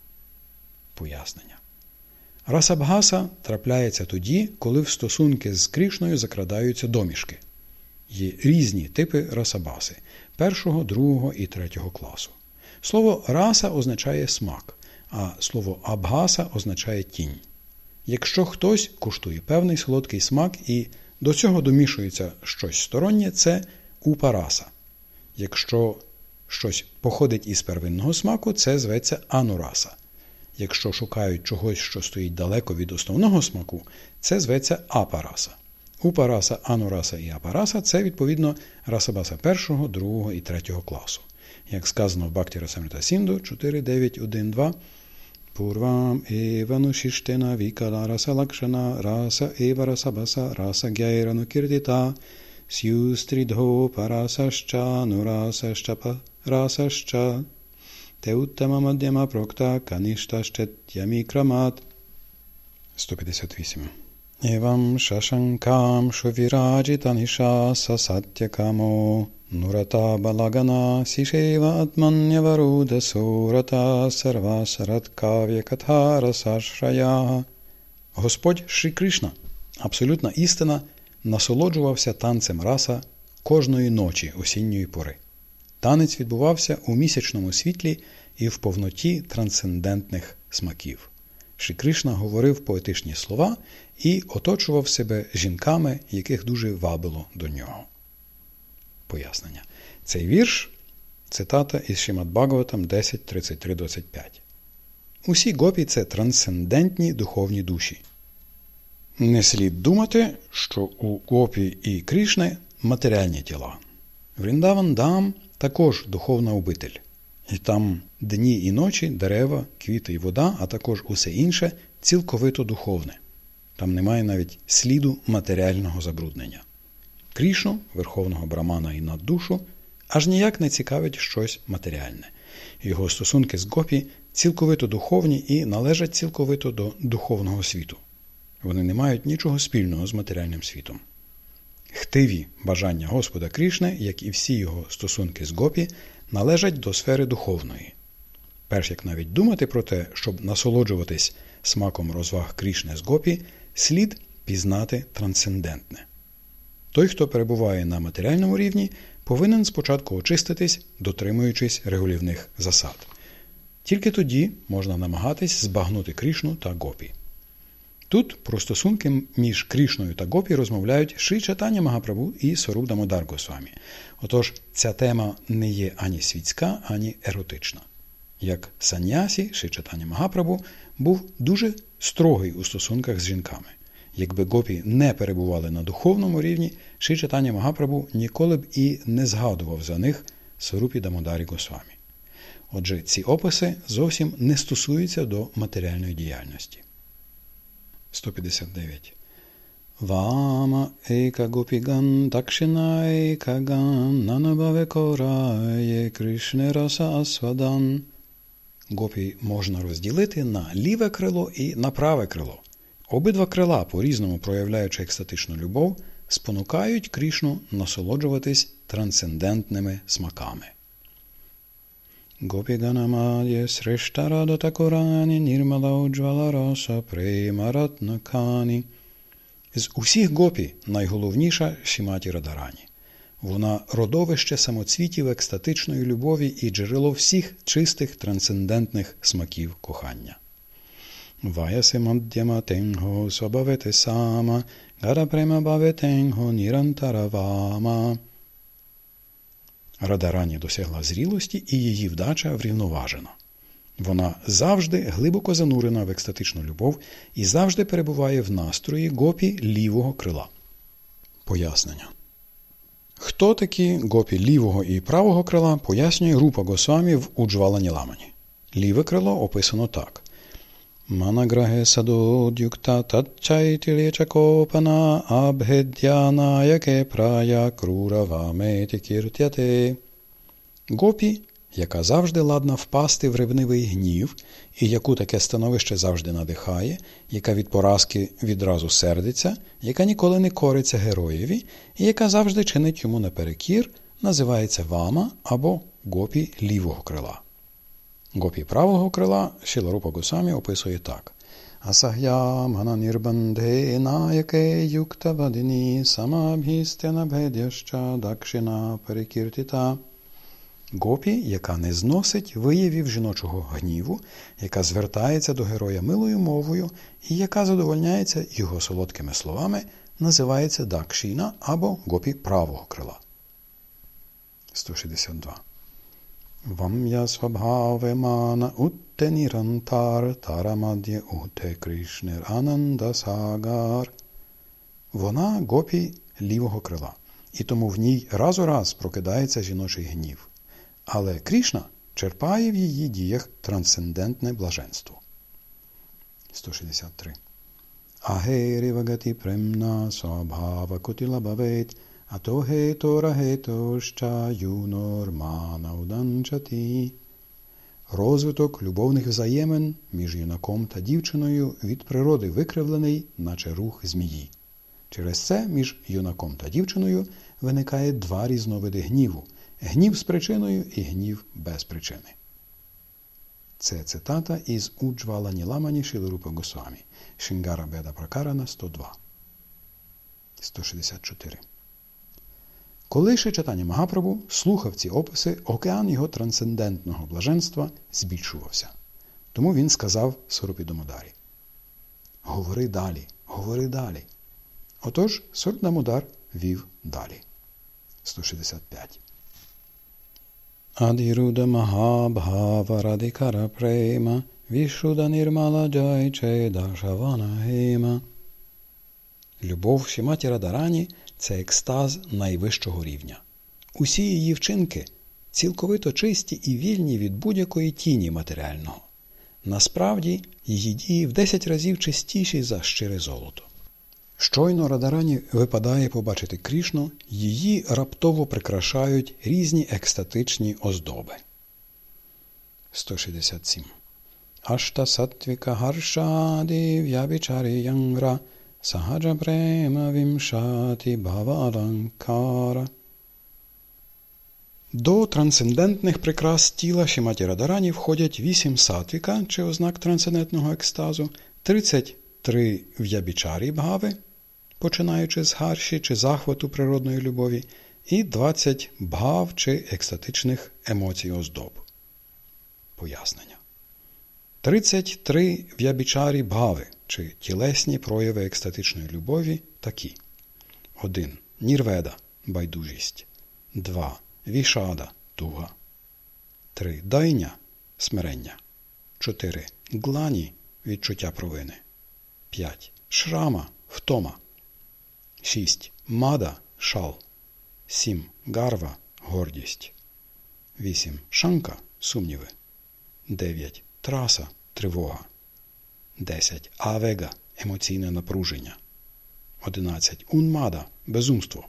Пояснення. Расабгаса трапляється тоді, коли в стосунки з Кришною закрадаються домішки. Є різні типи расабаси першого, другого і третього класу. Слово раса означає смак, а слово абгаса означає тінь. Якщо хтось куштує певний солодкий смак і до цього домішується щось стороннє, це упараса. Якщо щось походить із первинного смаку, це зветься анураса. Якщо шукають чогось, що стоїть далеко від основного смаку, це зветься апараса. Упараса, анураса і апараса це відповідно расабаса першого, другого і третього класу. Як сказано в Бхакти Расамрита Сінду 4.9.1.2 Пурвам еванушиштена вікала раса лакшана раса ева расабаса раса гяйрану кірдіта сюстрідго парасаща нурасаща парасаща те уттама мадяма прокта канішта щетямі крамат 158 Евам шашанкам шувіраджитаніша сасаттякамо Нурата балагана сішева атманняваруда сурата сарва сараткав'я катхара сашрая. Господь Шрі Кришна, абсолютна істина, насолоджувався танцем раса кожної ночі осінньої пори. Танець відбувався у місячному світлі і в повноті трансцендентних смаків. Шрі Кришна говорив поетичні слова і оточував себе жінками, яких дуже вабило до нього. Пояснення. Цей вірш цитата із Шимат Бхагаватам 10.33.25. Усі гопі це трансцендентні духовні душі. Не слід думати, що у гопі і Крішни матеріальні тіла. Вріндаван Дам також духовна обитель. І там дні і ночі, дерева, квіти і вода, а також усе інше цілковито духовне. Там немає навіть сліду матеріального забруднення. Крішну, верховного брамана і наддушу, аж ніяк не цікавить щось матеріальне. Його стосунки з гопі цілковито духовні і належать цілковито до духовного світу. Вони не мають нічого спільного з матеріальним світом. Хтиві бажання Господа Крішне, як і всі його стосунки з гопі, належать до сфери духовної. Перш як навіть думати про те, щоб насолоджуватись смаком розваг Крішне з гопі, слід пізнати трансцендентне. Той, хто перебуває на матеріальному рівні, повинен спочатку очиститись, дотримуючись регулівних засад. Тільки тоді можна намагатись збагнути Крішну та гопі. Тут про стосунки між Крішною та Гопі розмовляють Ши Чатаня Магапрабу і Соруб Дамодар Госвамі. Отож, ця тема не є ані світська, ані еротична. Як Санясі Ши Чатаня Магапрабу був дуже строгий у стосунках з жінками. Якби гопі не перебували на духовному рівні, Ши Чатаня Магапрабу ніколи б і не згадував за них Сорупі Дамодарі Госвамі. Отже, ці описи зовсім не стосуються до матеріальної діяльності. 159. Вама ейка гопіган, дакшина ейка ган, нанабаве корає, Кришне раса асвадан. Гопі можна розділити на ліве крило і на праве крило. Обидва крила, по-різному проявляючи екстатичну любов, спонукають Крішну насолоджуватись трансцендентними смаками. Гопіганамад'є срештарадотакорані нірмала уджвала роса примаратнакані. З усіх гопі найголовніша Шіматі Радарані. Вона родовище самоцвітів екстатичної любові і джерело всіх чистих трансцендентних смаків кохання. Ваяси маддяма тенго собавете сама, гара према баветенго нірантаравама. Радарані досягла зрілості і її вдача врівноважена. Вона завжди глибоко занурена в екстатичну любов і завжди перебуває в настрої гопі лівого крила. Пояснення. Хто такі гопі лівого і правого крила, пояснює група Госвамі в Уджвалані Ламані. Ліве крило описано так. Татчайтилєчакопана абгедяна яке прая крурава меті кіртяте. Гопі яка завжди ладна впасти в ревнивий гнів, і яку таке становище завжди надихає, яка від поразки відразу сердиться, яка ніколи не кориться героєві, і яка завжди чинить йому наперекір, називається вама або гопі лівого крила. Гопі правого крила Шіларупа Гусамі описує так. Асаг'ям гананірбанде наяке юкта вадині самабхістена бедяща дакшина перекіртіта. Гопі, яка не зносить виявів жіночого гніву, яка звертається до героя милою мовою і яка задовольняється його солодкими словами, називається Дакшіна або гопі правого крила. 162. Свабхаве мана утте нірантар тарамад'є уте кришнер ананда сагар. Вона гопі лівого крила, і тому в ній раз у раз прокидається жіночий гнів. Але Крішна черпає в її діях трансцендентне блаженство. 163. Агері вагаті премна свабхава кутіла бавет, а то гето рагето уданчаті. Розвиток любовних взаємин між юнаком та дівчиною від природи викривлений, наче рух змії. Через це між юнаком та дівчиною виникає два різновиди гніву Гнів з причиною і гнів без причини. Це цитата із Уджвала Ніламані Шілерупа Госвамі. Шингара Беда Пракарана 102. 164. Коли ще читання Магапрабу слухав ці описи, океан його трансцендентного блаженства збільшувався. Тому він сказав Сорупідомодарі Говори далі, говори далі. Отож, Сорп Дамодар вів далі. 165. Адіруда Маhabhava Радикара Према Вішуда Нірмала Джайче Дашавана Гема. Любов Шіматі Радарані це екстаз найвищого рівня. Усі її вчинки цілковито чисті і вільні від будь-якої тіні матеріального. Насправді, її дії в 10 разів чистіші за щире золото. Щойно Радарані випадає побачити Крішну, її раптово прикрашають різні екстатичні оздоби. 167. Ашта сатвіка гаршаді в'ябічарі янгра сагаджа према вімшаті баваланкара. До трансцендентних прикрас тіла Шіматі Радарані входять 8 сатвіка чи ознак трансцендентного екстазу, 33 в'ябічарі бгави, починаючи з гарші чи захвату природної любові, і 20 бгав чи екстатичних емоцій оздоб. Пояснення. 33 в'ябічарі бгави чи тілесні прояви екстатичної любові такі: 1. Нірведа байдужість. 2. Вішада туга. 3. Дайня смирення. 4. Глані відчуття провини. 5. Шрама втома. 6. Мада шал. 7. Гарва гордість. 8. Шанка сумніви. 9. Траса тривога. 10. Авега емоційне напруження. 11. Унмада безумство.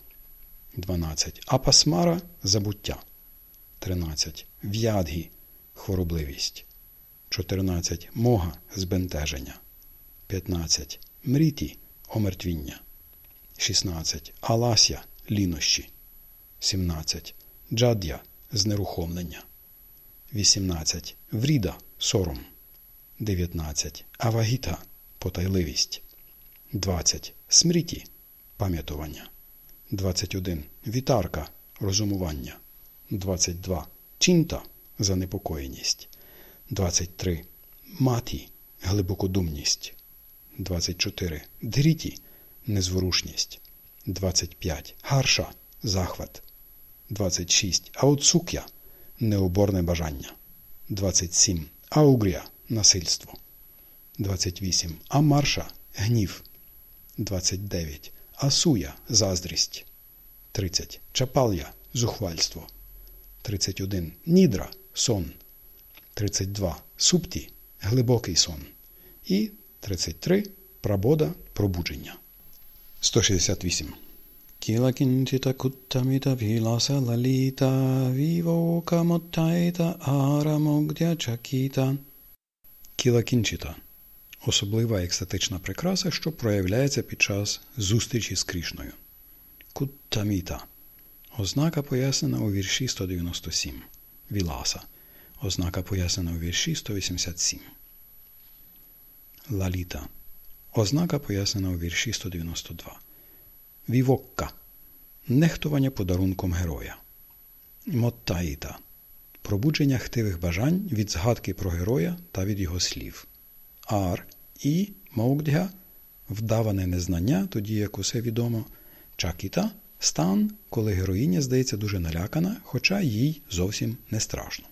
12. Апасмара забуття. 13. В'ядгі хворобливість. 14. Мога збентеження. 15. Мріті омертвіння. 16. Алася лінощі. 17. Джад'я знерухомлення. 18. Вріда сором. 19. Авагіта потайливість. 20. Смріті пам'ятування. 21. Вітарка розумування. 22. Чінта занепокоєність. 23. Маті глибокодумність. 24. Дріті незворушність. 25. Гарша захват. 26. Аоцукя необорне бажання. 27. Аугрія насильство. 28. Амарша гнів. 29. Асуя заздрість. 30. Чапал'я зухвальство. 31. Нідра сон. 32. Супті глибокий сон. І 33. Прабода пробудження. 168. Кіла кінчита куттаміта віласа лаліта вівока моттайта арамогдя чакіта. Кіла кінчита особлива екстатична прикраса, що проявляється під час зустрічі з Крішною. Куттаміта ознака пояснена у вірші 197. Віласа. Ознака пояснена у вірші 187. Лаліта. Ознака пояснена у вірші 192. Вівокка. Нехтування подарунком героя. Моттаїта. Пробудження хтивих бажань від згадки про героя та від його слів. Ар і Маукдга вдаване незнання, тоді як усе відомо. Чакіта стан, коли героїня здається дуже налякана, хоча їй зовсім не страшно.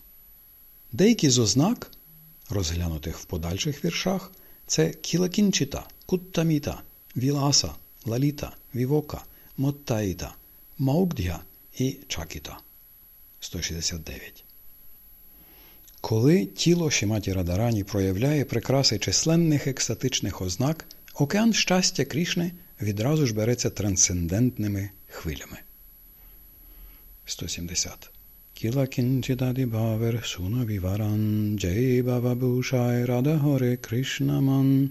Деякі з ознак, розглянутих в подальших віршах, це кілакінчита, куттаміта, віласа, лаліта, вівока, моттаїта, маукдя і чакіта. 169. Коли тіло Шіматі Радарані проявляє прикраси численних екстатичних ознак, океан щастя Крішни відразу ж береться трансцендентними хвилями. 170. Кіла кінчитаді бавер суна віваран джей бавабушай радагоре Кришнаман.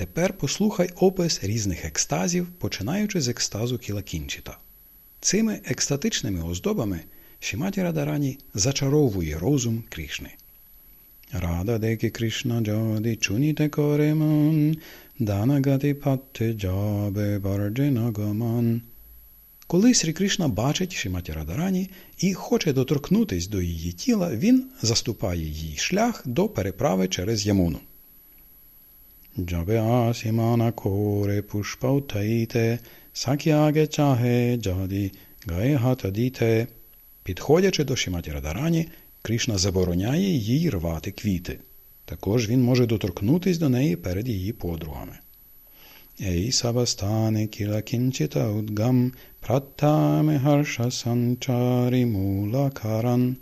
Тепер послухай опис різних екстазів, починаючи з екстазу кілакінчита. Цими екстатичними оздобами Шіматі Радарані зачаровує розум Крішни. Рада деки Кришна джади чуніте кореман, данагати патте джабе барджинагаман. Коли Срі Кришна бачить Шіматі Радарані і хоче доторкнутись до її тіла, він заступає їй шлях до переправи через Ямуну. Асімана коре пушпаутаїте, сакяге чаге джаді гаєгатадіте. Підходячи до Шіматі Радарані, Кришна забороняє їй рвати квіти. Також він може доторкнутись до неї перед її подругами. Ей сабастане кіла кінчита удгам праттаме гарша санчарі мулакаран.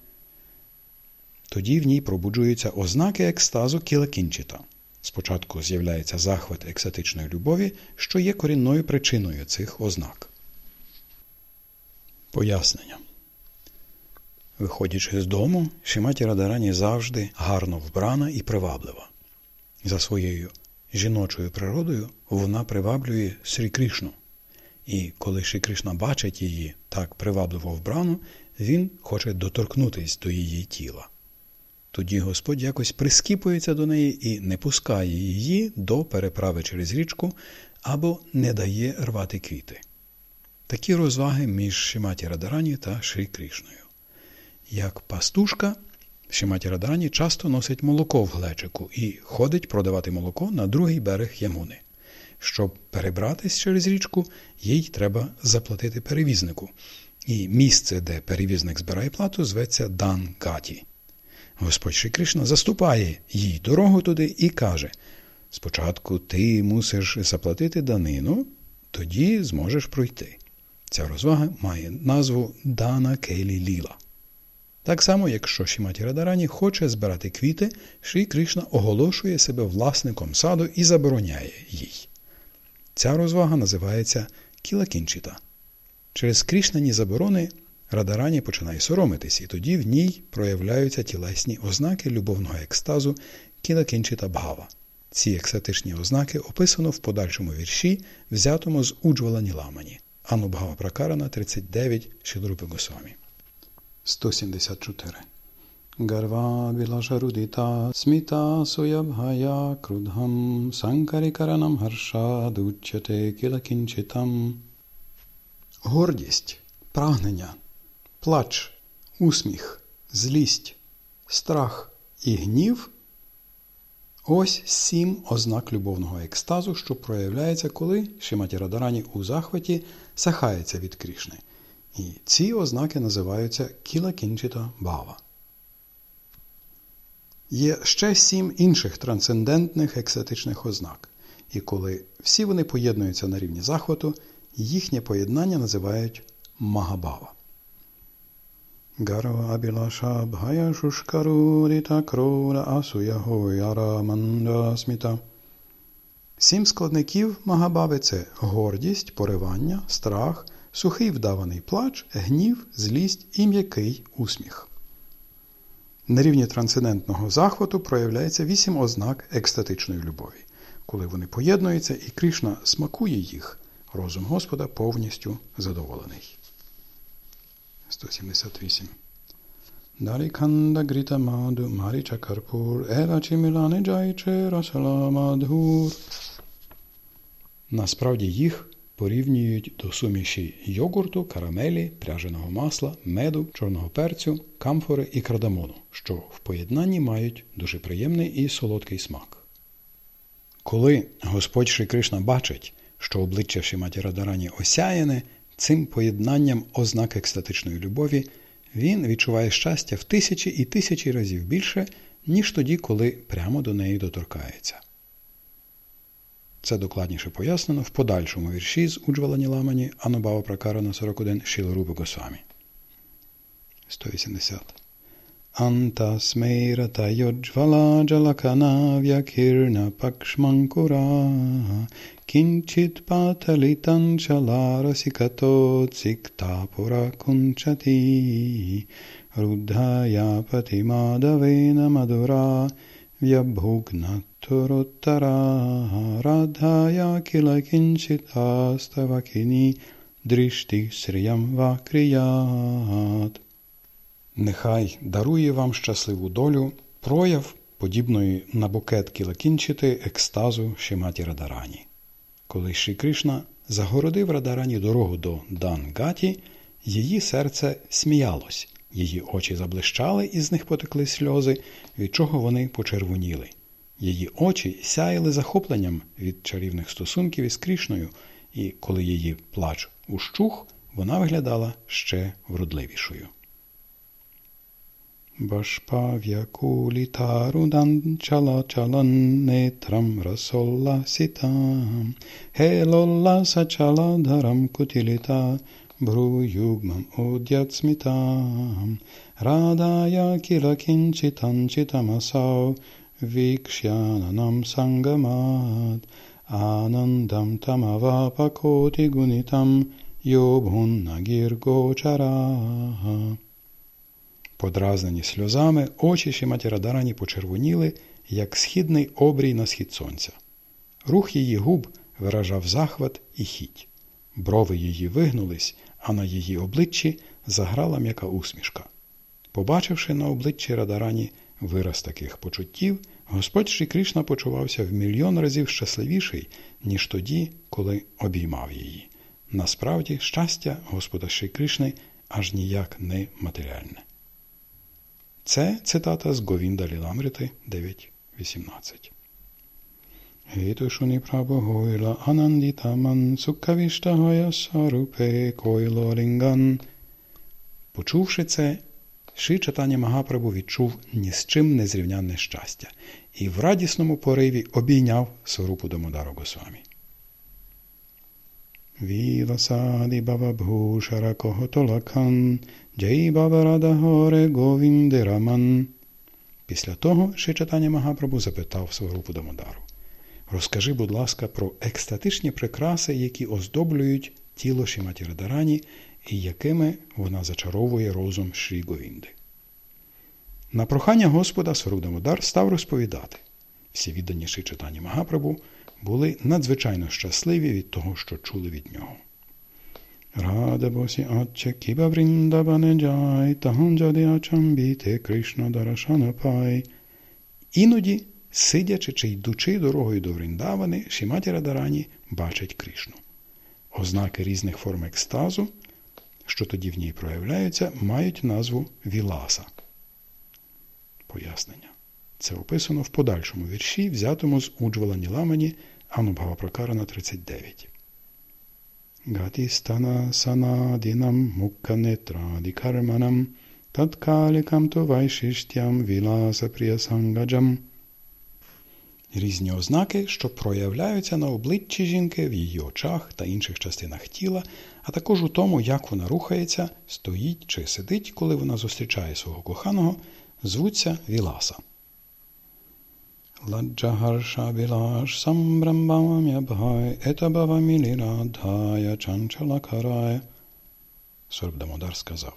Тоді в ній пробуджуються ознаки екстазу кілакінчита. Спочатку з'являється захват екстатичної любові, що є корінною причиною цих ознак. Пояснення. Виходячи з дому, Шиматі Радарані завжди гарно вбрана і приваблива. За своєю жіночою природою вона приваблює Срі Кришну. І коли Шрі Кришна бачить її так привабливо вбрану, він хоче доторкнутись до її тіла. Тоді Господь якось прискіпується до неї і не пускає її до переправи через річку або не дає рвати квіти. Такі розваги між Шиматі Радарані та Шрі Кришною. Як пастушка, Шиматі Радарані часто носить молоко в глечику і ходить продавати молоко на другий берег Ямуни. Щоб перебратись через річку, їй треба заплатити перевізнику. І місце, де перевізник збирає плату, зветься Дан Гаті. Господь Шрі Кришна заступає їй дорогу туди і каже: спочатку ти мусиш заплатити данину, тоді зможеш пройти. Ця розвага має назву Дана Келі Ліла. Так само, якщо Шіматі Радарані хоче збирати квіти, Шрі Кришна оголошує себе власником саду і забороняє їй. Ця розвага називається кілакінчита. Через Кришнані заборони Радарані починає соромитись, і тоді в ній проявляються тілесні ознаки любовного екстазу кілакінчита бхава. Ці екстатичні ознаки описано в подальшому вірші, взятому з Уджвала Ніламані. Анубгава Пракарана 39 Шілрупи Госвамі. 174. Гарва Гарвабілашарудита сміта суябгая крудгам санкарікаранам харшадуччате кілакінчитам. Гордість, прагнення, плач, усміх, злість, страх і гнів ось сім ознак любовного екстазу, що проявляється, коли Шиматі Радарані у захваті сахається від Крішни. І ці ознаки називаються кіла кінчита бава. Є ще сім інших трансцендентних екстатичних ознак, і коли всі вони поєднуються на рівні захвату, їхнє поєднання називають магабава. Гарва Абілаша Бхая Шушкарудіта Крода Асуяго Яра Манда Сім складників Магабави це гордість, поривання, страх, сухий вдаваний плач, гнів, злість і м'який усміх. На рівні трансцендентного захвату проявляється вісім ознак екстатичної любові. Коли вони поєднуються і Кришна смакує їх, розум Господа повністю задоволений. 178. Дариканда Грита Маду Марича Карпур Ева Чимілане Джайче Расала Мадгур. Насправді їх порівнюють до суміші йогурту, карамелі, пряженого масла, меду, чорного перцю, камфори і кардамону, що в поєднанні мають дуже приємний і солодкий смак. Коли Господь Шри Кришна бачить, що обличчя Шиматі Радарані осяяне, цим поєднанням ознак екстатичної любові, він відчуває щастя в тисячі і тисячі разів більше, ніж тоді, коли прямо до неї доторкається. Це докладніше пояснено в подальшому вірші з Уджвалані Ламані Анубава Пракарана 41 Шілорупи Госвамі. 180. Antasmeratayojvala jalakana pakshmankura kinchit patalitan chalarasikato siktapura kunchati ruddhaya patimadavena madura vyabhugnaturutara radhaya kila kinchit kinchitastavakini drishti sriyam vakriyat Нехай дарує вам щасливу долю, прояв, подібної на букет кілакінчити екстазу Шиматі Радарані. Коли Шрі Кришна загородив Радарані дорогу до Дангаті, її серце сміялось, її очі заблищали і з них потекли сльози, від чого вони почервоніли. Її очі сяяли захопленням від чарівних стосунків із Кришною, і коли її плач ущух, вона виглядала ще вродливішою. Bashpavyakulitarudam chala chalan netram rasollasitam helollasa chaladharam kutilita भ्रूयुग्मम् उद्यत्स्मिताम् राधाय किल किञ्चितञ्चितमसौ वीक्ष्याननं सङ्गमात् आनन्दं तमवापकोटिगुणितं यो भुन्नगिर्गोचराः Подразнені сльозами, очі Шіматі Радарані почервоніли, як східний обрій на схід сонця. Рух її губ виражав захват і хіть. Брови її вигнулись, а на її обличчі заграла м'яка усмішка. Побачивши на обличчі Радарані вираз таких почуттів, Господь Шрі Кришна почувався в мільйон разів щасливіший, ніж тоді, коли обіймав її. Насправді, щастя Господа Шрі Кришни аж ніяк не матеріальне. Це цитата з Говінда Ліламрити 9.18. Гітушуні прабогойла анандітаман суккавіштагая сарупе койлорінган. Почувши це, Ши читання Магапрабу відчув ні з чим незрівнянне щастя і в радісному пориві обійняв Сорупу Дамодару Госвамі. Віласаді баба бхушара Джей Бабарада Горе Говіндераман. Після того ще читання Магапрабу запитав Сварупу Дамодару. Розкажи, будь ласка, про екстатичні прикраси, які оздоблюють тіло Шіматі Радарані і якими вона зачаровує розум Шрі Говінди. На прохання Господа Сварудамодар став розповідати. Всі відданіші читання Магапрабу були надзвичайно щасливі від того, що чули від нього. Рада босі атче кіба вріндабане джай, таганджади ачамбіте Кришна дарашана пай. Іноді, сидячи чи йдучи дорогою до Вріндавани, Шіматі Радарані бачить Кришну. Ознаки різних форм екстазу, що тоді в ній проявляються, мають назву Віласа. Пояснення. Це описано в подальшому вірші, взятому з Уджвала Ніламані Анубгава Пракарана 39. Гатістана санадінам мукканетрадікарманам таткалікам то вайшиштям віласа приясангаджам. Різні ознаки, що проявляються на обличчі жінки, в її очах та інших частинах тіла, а також у тому, як вона рухається, стоїть чи сидить, коли вона зустрічає свого коханого, звуться Віласа. Ладжагаршабілаш самбрамбамам'ябгай етабавамілірадгая чанчалакарай. Сорбдамодар сказав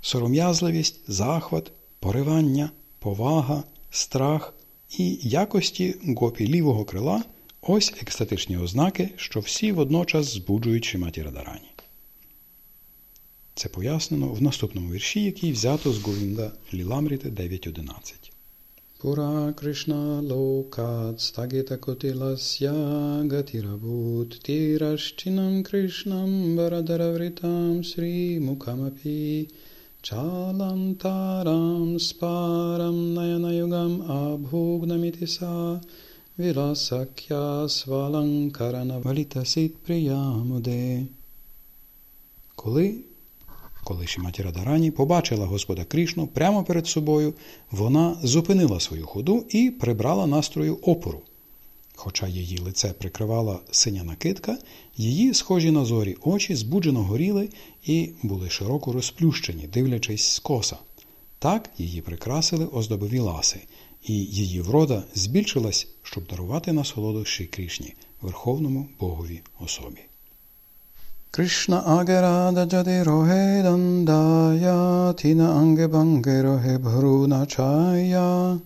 Сором'язливість, захват, поривання, повага, страх і якості гопі лівого крила ось екстатичні ознаки, що всі водночас збуджують Шиматі Радарані. Це пояснено в наступному вірші, який взято з Говінда Ліламріти 9.11. Пура Кришна локат стагіта котиласya гатирабут тирашчинам Кришнам барадаравритам Срі Мукамапі Чалантарам спарам наянаюгам абхугнамітиса Віласакя сваланкарана валітасит приямуде. Коли коли Шіматі Радарані побачила Господа Крішну прямо перед собою, вона зупинила свою ходу і прибрала настрою опору. Хоча її лице прикривала синя накидка, її, схожі на зорі, очі збуджено горіли і були широко розплющені, дивлячись скоса. Так її прикрасили оздобові ласи, і її врода збільшилась, щоб дарувати насолоду Ші Крішні, Верховному Богові особі. Krishna agerada jadi rohe dandaya, тіна анге банге роге бхруна чая.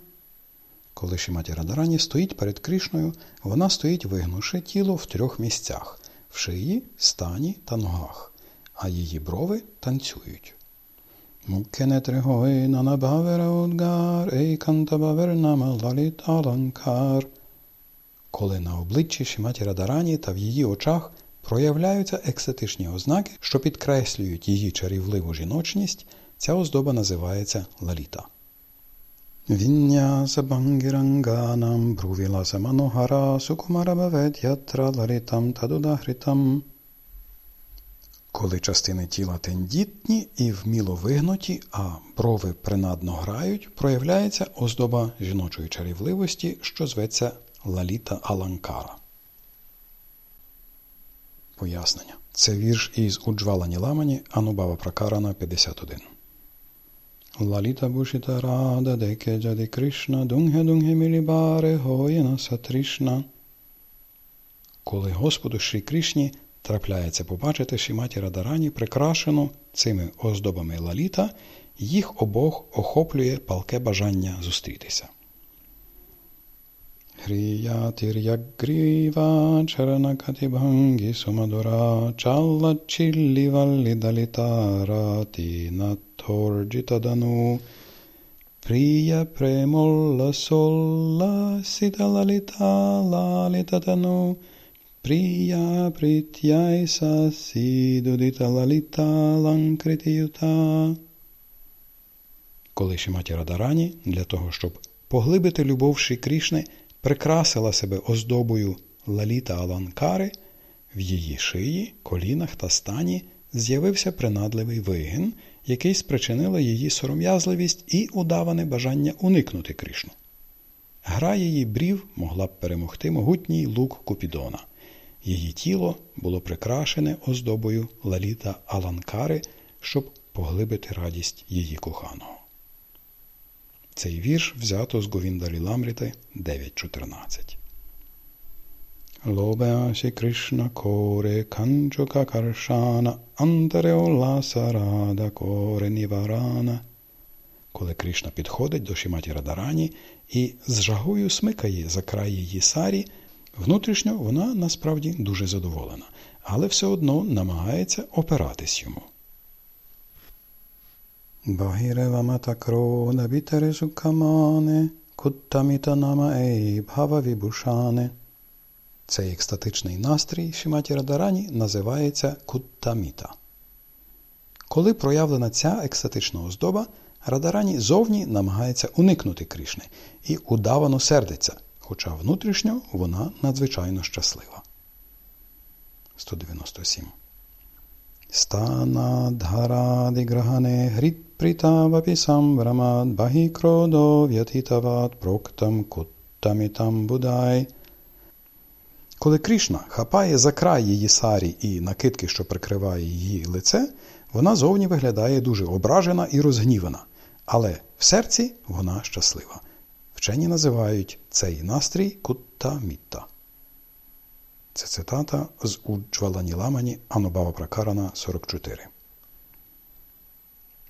Коли Шіматі Радарані стоїть перед Кришною, вона стоїть вигнувши тіло в трьох місцях в шиї, стані та ногах, а її брови танцюють. Коли на обличчі Шіматі Радарані та в її очах проявляються екстатичні ознаки, що підкреслюють її чарівливу жіночність, ця оздоба називається лаліта. Вінняса бангіранганам брувіласа манохара сукумарабавет'ятра лалітам тадудахритам. Коли частини тіла тендітні і вміло вигнуті, а брови принадно грають, проявляється оздоба жіночої чарівливості, що зветься лаліта аланкара. Пояснення. Це вірш із Уджвала Ніламані Анубава Пракарана 51. Лаліта Бушіта Рада Деке Джади Кришна Дунге Дунге Мілібаре Гоєна Сатришна. Коли Господу Шрі Кришні трапляється побачити Шіматі Радарані прикрашену цими оздобами лаліта, їх обох охоплює палке бажання зустрітися. Nathorjitadanu priya premolla solla sitalalita lalitatanu priya prityaisa siduditalalita lankritiyuta Коли Шиматі Радарані для того, щоб поглибити любов Ші Крішни, прикрасила себе оздобою лаліта Аланкари, в її шиї, колінах та стані з'явився принадливий вигін, який спричинила її сором'язливість і удаване бажання уникнути Кришну. Гра її брів могла б перемогти могутній лук Купідона. Її тіло було прикрашене оздобою лаліта Аланкари, щоб поглибити радість її коханого. Цей вірш взято з Говіндалі Ламріти 9.14. Лобеаші Кришна коре канчука каршана антареоласа рада коре ніварана. Коли Кришна підходить до Шіматі Радарані і з жагою смикає за край її сарі, внутрішньо вона насправді дуже задоволена. але все одно намагається опиратись йому. Бітересукамане, куттамітанама ей бхава вібушане. Цей екстатичний настрій Шиматі Радарані називається куттаміта. Коли проявлена ця екстатична оздоба, Радарані зовні намагається уникнути Кришни і удавано сердиться, хоча внутрішньо вона надзвичайно щаслива. 197. Станадгарадиграхане гріпритавапі самврамад бахікродо в'ятитават проктам куттамітам будай. Коли Кришна хапає за край її сарі і накидки, що прикриває її лице, вона зовні виглядає дуже ображена і розгнівана, але в серці вона щаслива. Вчені називають цей настрій кутта мітта. Це цитата з Уджвалані Ламані Анубава Пракарана 44.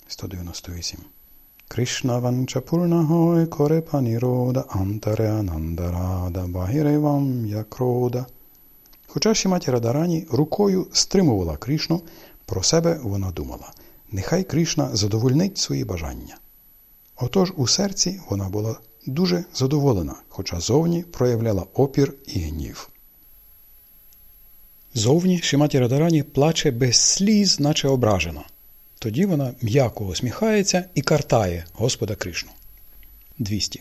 198. Кришна ванча пурнахой коре панірода антаре анандарада багіревам якрода. Хоча Шіматі Радарані рукою стримувала Кришну, про себе вона думала нехай Кришна задовольнить свої бажання. Отож у серці вона була дуже задоволена, хоча зовні проявляла опір і гнів. Зовні Шиматі Радарані плаче без сліз, наче ображена. Тоді вона м'яко усміхається і картає Господа Кришну. 200.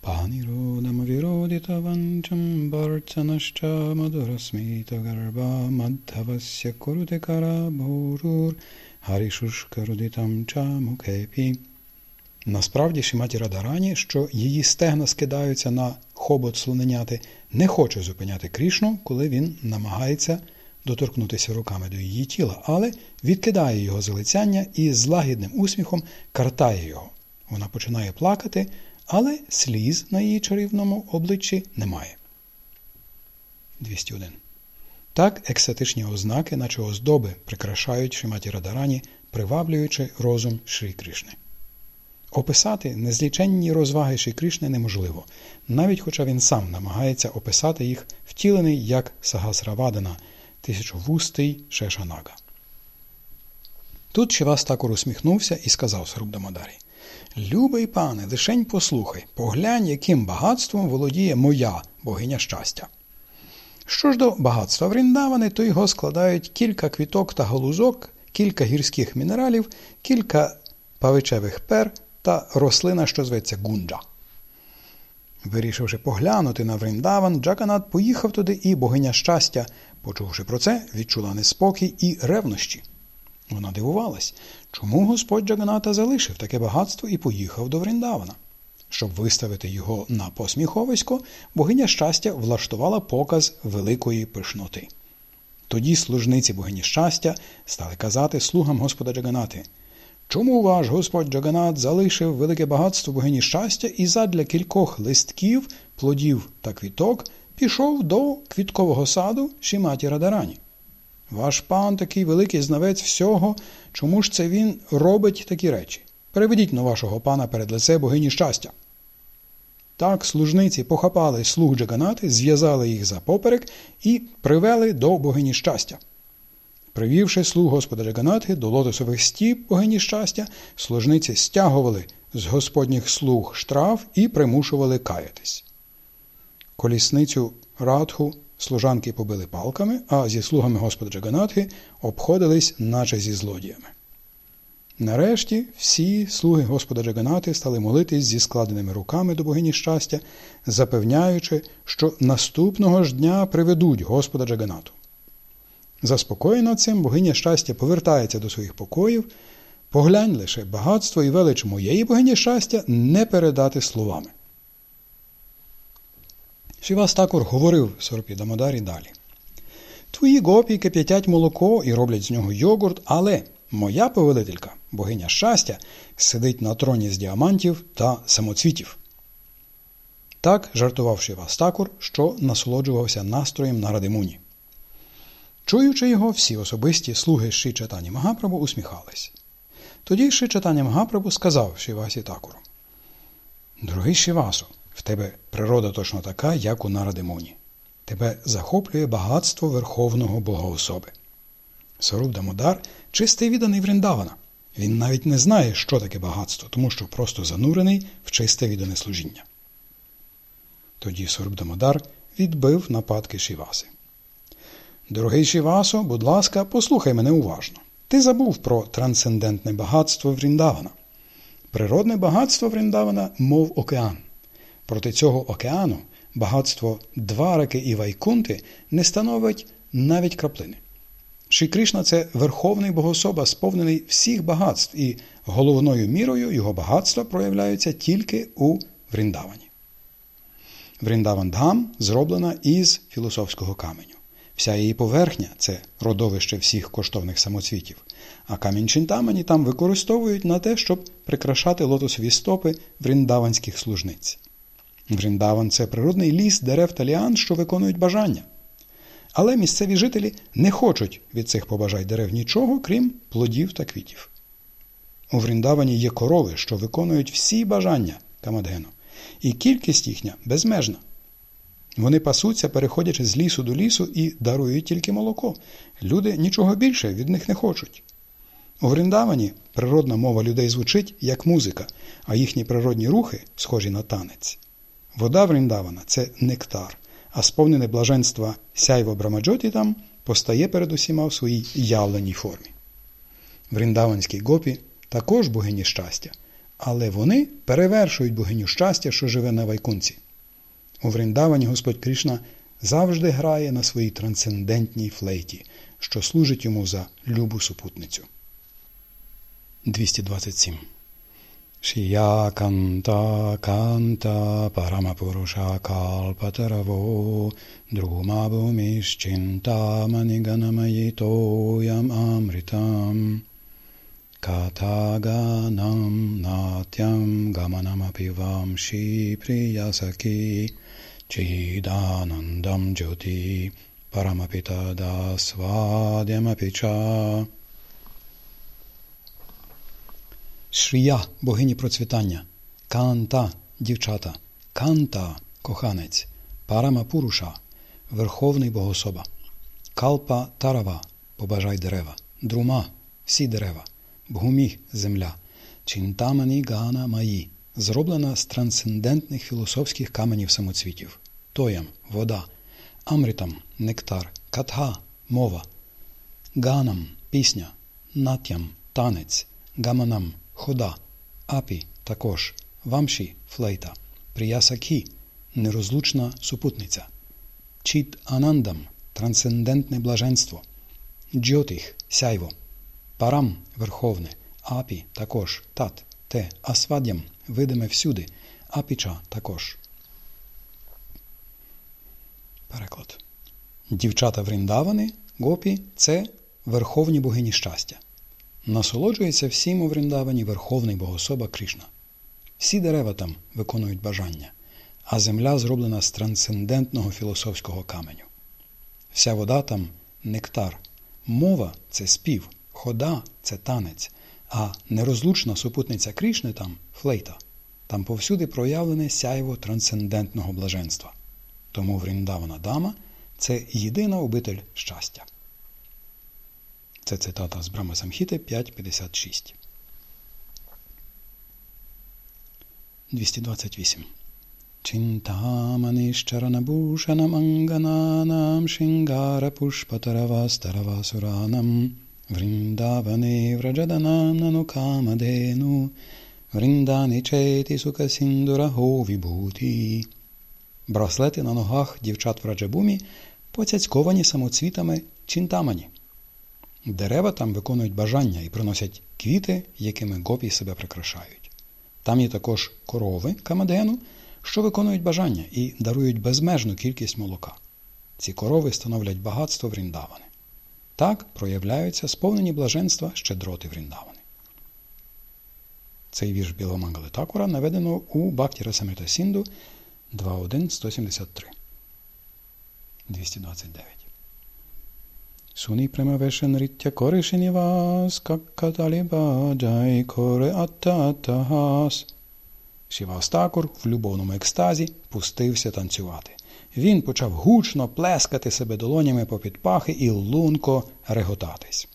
Паніродам віродіта ванчам барцанаща мадурасміта гарба маддавася курудекара баурур гарішушкарудитам чамукепі. Насправді Шиматі Радарані, що її стегна скидаються на хобот слоненяти, не хоче зупиняти Крішну, коли він намагається доторкнутися руками до її тіла, але відкидає його залицяння і з лагідним усміхом картає його. Вона починає плакати, але сліз на її чарівному обличчі немає. 201. Так екстатичні ознаки, наче оздоби, прикрашають Шиматі Радарані, приваблюючи розум Шрі Кришни. Описати незліченні розваги Шрі Кришни неможливо, навіть хоча він сам намагається описати їх, втілений як Сагасравадана, тисячовустий Шешанага. Тут Шивас також усміхнувся і сказав Сарубдамадарі Любий пане, лишень послухай, поглянь, яким багатством володіє моя богиня щастя. Що ж до багатства Вріндавани, то його складають кілька квіток та галузок, кілька гірських мінералів, кілька павичевих пер та рослина, що зветься гунджа. Вирішивши поглянути на Вріндаван, Джаканат поїхав туди, і богиня щастя, почувши про це, відчула неспокій і ревнощі. Вона дивувалась, чому господь Джаганата залишив таке багатство і поїхав до Вріндавана. Щоб виставити його на посміховисько, богиня щастя влаштувала показ великої пишноти. Тоді служниці богині щастя стали казати слугам Господа Джаганати Чому ваш господь Джаганат залишив велике багатство богині щастя і задля кількох листків, плодів та квіток пішов до квіткового саду Шіматі Радарані? Ваш пан такий великий знавець всього, чому ж це він робить такі речі? Переведіть на вашого пана перед лице богині щастя. Так служниці похапали слуг Джаганати, зв'язали їх за поперек і привели до богині щастя. Привівши слуг Господа Джаганатхи до лотосових стіп богині щастя, служниці стягували з господніх слуг штраф і примушували каятись. Колісницю радху служанки побили палками, а зі слугами Господа Джаганатхи обходились, наче зі злодіями. Нарешті всі слуги Господа Джаганати стали молитись зі складеними руками до богині щастя, запевняючи, що наступного ж дня приведуть Господа Джаганату. Заспокоєна цим, богиня щастя повертається до своїх покоїв. Поглянь лише багатство і велич моєї богині щастя не передати словами. Шивас Такур говорив Сорпі Дамодарі далі. Твої гопі кип'ятять молоко і роблять з нього йогурт, але моя повелителька, богиня щастя, сидить на троні з діамантів та самоцвітів. Так жартував Шивас Такур, що насолоджувався настроєм на Радимуні. Чуючи його, всі особисті слуги Ши Чатані Магапрабу усміхались. Тоді Ши Чатані Магапрабу сказав Шивасі Такуру Дорогий Шивасу, в тебе природа точно така, як у Нарадимуні. Тебе захоплює багатство Верховного Богоособи. Саруб Дамодар чистий відданий Вріндавана. Він навіть не знає, що таке багатство, тому що просто занурений в чисте віддане служіння. Тоді Саруб Дамодар відбив нападки Шіваси. Дорогий Шівасо, будь ласка, послухай мене уважно. Ти забув про трансцендентне багатство Вріндавана. Природне багатство Вріндавана, мов океан. Проти цього океану багатство Двараки і Вайкунти не становить навіть краплини. Ші Кришна – це верховний богособа, сповнений всіх багатств, і головною мірою його багатства проявляються тільки у Вріндавані. Вріндаван Дхам зроблена із філософського каменю. Вся її поверхня це родовище всіх коштовних самоцвітів, а камінь Чинтамані там використовують на те, щоб прикрашати лотосові стопи вріндаванських служниць. Вріндаван це природний ліс дерев та ліан, що виконують бажання. Але місцеві жителі не хочуть від цих побажай дерев нічого, крім плодів та квітів. У Вріндавані є корови, що виконують всі бажання Камадгену, і кількість їхня безмежна. Вони пасуться, переходячи з лісу до лісу і дарують тільки молоко. Люди нічого більше від них не хочуть. У Вріндавані природна мова людей звучить як музика, а їхні природні рухи схожі на танець. Вода Вріндавана це нектар, а сповнене блаженства сяйво Брамаджоті там постає перед усіма в своїй явленій формі. Вріндаванські гопі також богині щастя, але вони перевершують богиню щастя, що живе на Вайкунці. У Вріндавані Господь Кришна завжди грає на своїй трансцендентній флейті, що служить йому за любу супутницю. 227 Шия канта канта парамапуруша калпатараво друмабуміщинта маніганамаїтоям амритам. Катаганам натям гаманамапі вамші приясакі Chidanandam Jyoti Paramapita Dasвадямапіча. Шрія богині процвітання, Канта дівчата, Канта коханець, Парамапуруша Верховний Богособа, Калпа Тарава побажай дерева, Друма всі дерева, Бгумі земля, Чинтамані Гана Маї зроблена з трансцендентних філософських каменів самоцвітів. Тоям вода, амритам нектар, катха мова, ганам пісня, натям танець, гаманам хода, апі також, вамші флейта, приясакі нерозлучна супутниця, чіт анандам трансцендентне блаженство, джотих сяйво, парам верховне, апі також, тат, те, асвадям видиме всюди, апіча також. Переклад. Дівчата Вріндавани, гопі це верховні богині щастя. Насолоджується всім у Вріндавані Верховний Богособа Кришна. Всі дерева там виконують бажання, а земля зроблена з трансцендентного філософського каменю. Вся вода там нектар, мова це спів, хода це танець, а нерозлучна супутниця Кришни там флейта. Там повсюди проявлене сяйво трансцендентного блаженства. Тому Вріндавана Дама це єдина обитель щастя. Це цитата з Брама Самхіти 5.56. 228. Чинтаманищаранабушанам ангананам шингара пушпатаравастаравасуранам Вріндаване враджаданам нанукамадену Вріндани чети сукасіндураго вібхуті Браслети на ногах дівчат в Раджабумі поцяцьковані самоцвітами чинтамані. Дерева там виконують бажання і приносять квіти, якими гопі себе прикрашають. Там є також корови камадену, що виконують бажання і дарують безмежну кількість молока. Ці корови становлять багатство Вріндавани. Так проявляються сповнені блаженства щедроти Вріндавани. Цей вірш Біламангали Такура наведено у Бакті Расамрита Сінду 2.1.173. 229. Суни премавешен риття коришені вас, каккаталі баджай коре аттатахас. Шівастакур в любовному екстазі пустився танцювати. він почав гучно плескати себе долонями попід пахи і лунко реготатись.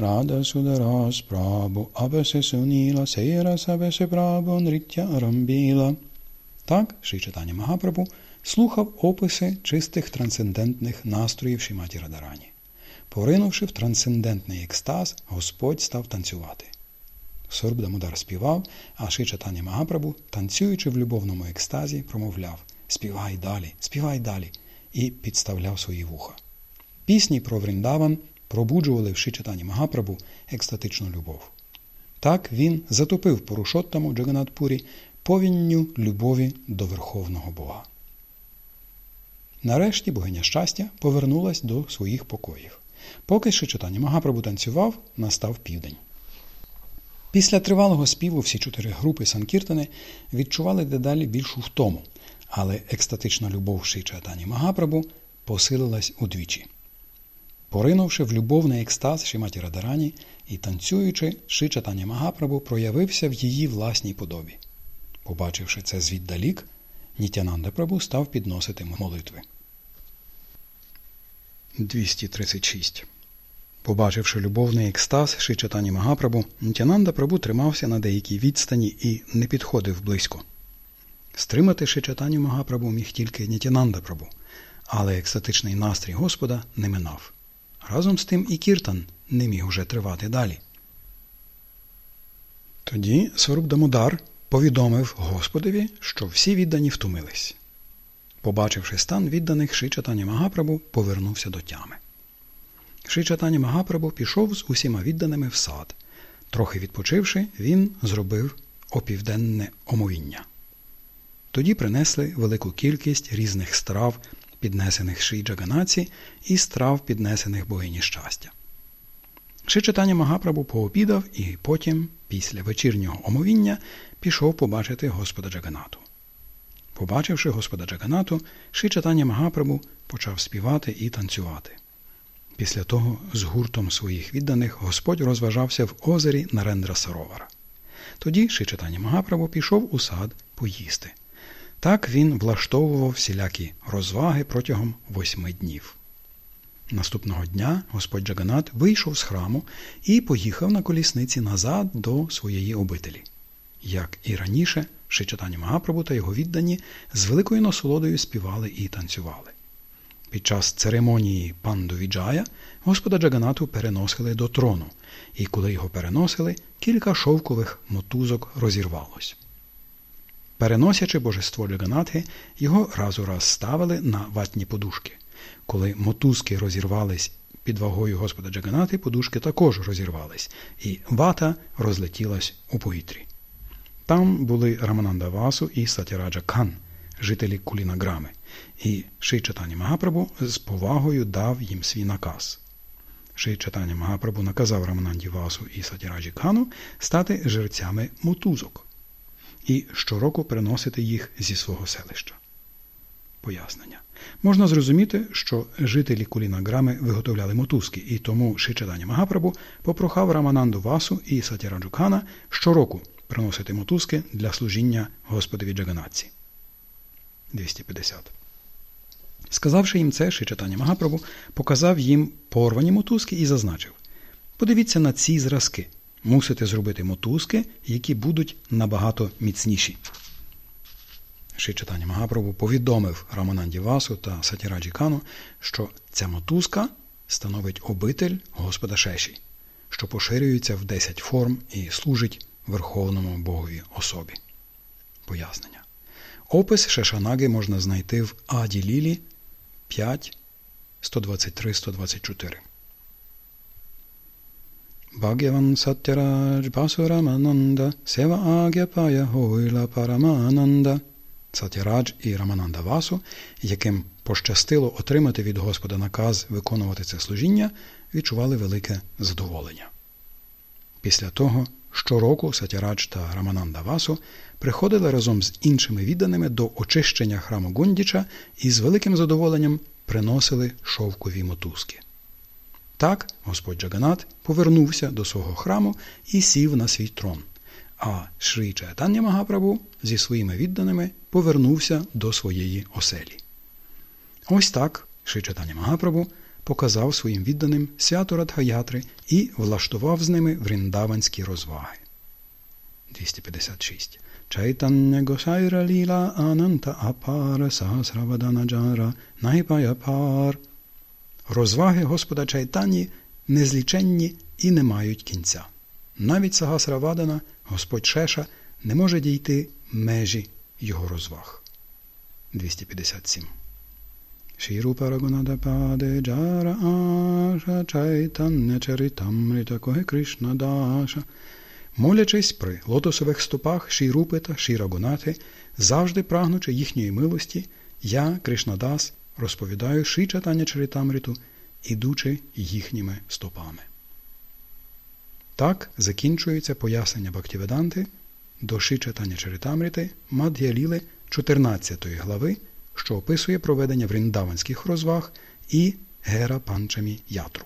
Рада сударас прабу, абесе суніла, сейра сабесе прабу, нриття рамбіла. Так, Ши читання Магапрабу слухав описи чистих трансцендентних настроїв Шіматі Радарані. Поринувши в трансцендентний екстаз, Господь став танцювати. Сорб Дамодар співав, а Ши читання Магапрабу, танцюючи в любовному екстазі, промовляв Співай далі, співай далі і підставляв свої вуха. Пісні про Вріндаван пробуджували в Ши читанні Магапрабу екстатичну любов. Так він затопив Порушоттаму Джаганатпурі повінню любові до Верховного Бога. Нарешті богиня щастя повернулась до своїх покоїв. Поки читання Магапрабу танцював, настав південь. Після тривалого співу всі чотири групи Санкіртани відчували дедалі більшу втому, але екстатична любов Ши Чайтані Магапрабу посилилась удвічі. Поринувши в любовний екстаз Шиматі Радарані і танцюючи, Ши Чайтані Магапрабу проявився в її власній подобі. Побачивши це звіддалік, Нітянанда Прабу став підносити молитви. 236. Побачивши любовний екстаз Шичатані Магапрабу, Нітянанда Прабу тримався на деякій відстані і не підходив близько. Стримати Шичатані Магапрабу міг тільки Нітянанда Прабу, але екстатичний настрій Господа не минав. Разом з тим і Кіртан не міг уже тривати далі. Тоді Соруб Дамодар повідомив Господові, що всі віддані втомились. Побачивши стан відданих, Шичатані Магапрабу повернувся до тями. Шичатані Магапрабу пішов з усіма відданими в сад. Трохи відпочивши, він зробив опівденне омовіння. Тоді принесли велику кількість різних страв, піднесених Ші Джаганаці, і страв, піднесених богині щастя. Шичатані Магапрабу пообідав і потім, після вечірнього омовіння, пішов побачити Господа Джаганату. Побачивши Господа Джаганату, Шичатані Магапрабу почав співати і танцювати. Після того з гуртом своїх відданих Господь розважався в озері Нарендра Саровара. Тоді Шичатані Магапрабу пішов у сад поїсти. Так він влаштовував всілякі розваги протягом восьми днів. Наступного дня Господь Джаганат вийшов з храму і поїхав на колісниці назад до своєї обителі. Як і раніше, Шичатані Магапрабу та його віддані з великою насолодою співали і танцювали. Під час церемонії Пандовіджая Господа Джаганату переносили до трону, і коли його переносили, кілька шовкових мотузок розірвалось. Переносячи божество Джаганатхи, його раз у раз ставили на ватні подушки. Коли мотузки розірвались під вагою Господа Джаганати, подушки також розірвались, і вата розлетілась у повітрі. Там були Рамананда Васу і Сатяраджа Кан, жителі Кулінаграми, і Ши Чатані Магапрабу з повагою дав їм свій наказ. Ши Чатані Магапрабу наказав Рамананді Васу і Сатяраджі Кану стати жерцями мотузок і щороку приносити їх зі свого селища. Пояснення. Можна зрозуміти, що жителі Кулінаграми виготовляли мотузки, і тому Шичадані Магапрабу попрохав Рамананду Васу і Сатяраджу Кана щороку приносити мотузки для служіння Господові Джаганатці. 250. Сказавши їм це, Шичатані Магапрабу показав їм порвані мотузки і зазначив Подивіться на ці зразки. Мусите зробити мотузки, які будуть набагато міцніші. Шичатані Магапрабу повідомив Рамананді Васу та Сатіраджі Кану, що ця мотузка становить обитель Господа Шеші, що поширюється в 10 форм і служить Верховному Богові особі. Пояснення. Опис Шешанаги можна знайти в Аді Лілі 5, 123-124. Bhagavan Satyaraj Basuramananda Seva Agyapaya Hoila Paramananda Сатярадж і Рамананда Васу, яким пощастило отримати від Господа наказ виконувати це служіння, відчували велике задоволення. Після того щороку Сатярадж та Рамананда Васу приходили разом з іншими відданими до очищення храму Гундіча і з великим задоволенням приносили шовкові мотузки. Так Господь Джаганат повернувся до свого храму і сів на свій трон, а Шрі Чайтання Магапрабу зі своїми відданими повернувся до своєї оселі. Ось так Шрі Чайтання Магапрабу показав своїм відданим свято Радхаятри і влаштував з ними вріндаванські розваги. 256. Чайтання Госайра Ліла Ананта Апара Сахасравадана Джара Найпая Пар. Розваги Господа Чайтані незліченні і не мають кінця. Навіть Сагасравадана, Господь Шеша, не може дійти межі його розваг. 257. Шірупа Рагунадападе Джара Аша Чайтання Чаритамрита Коге Кришна Даша. Молячись при лотосових стопах Шірупи та Шірагунати, завжди прагнучи їхньої милості, я, Кришнадас, розповідаю Ші Чатання Чаритамриту, ідучи їхніми стопами. Так закінчується пояснення Бактіведанти до Ші Чатання Чаритамрити Мад'яліли 14 глави, що описує проведення вріндаванських розваг і Гера Панчамі Ятру.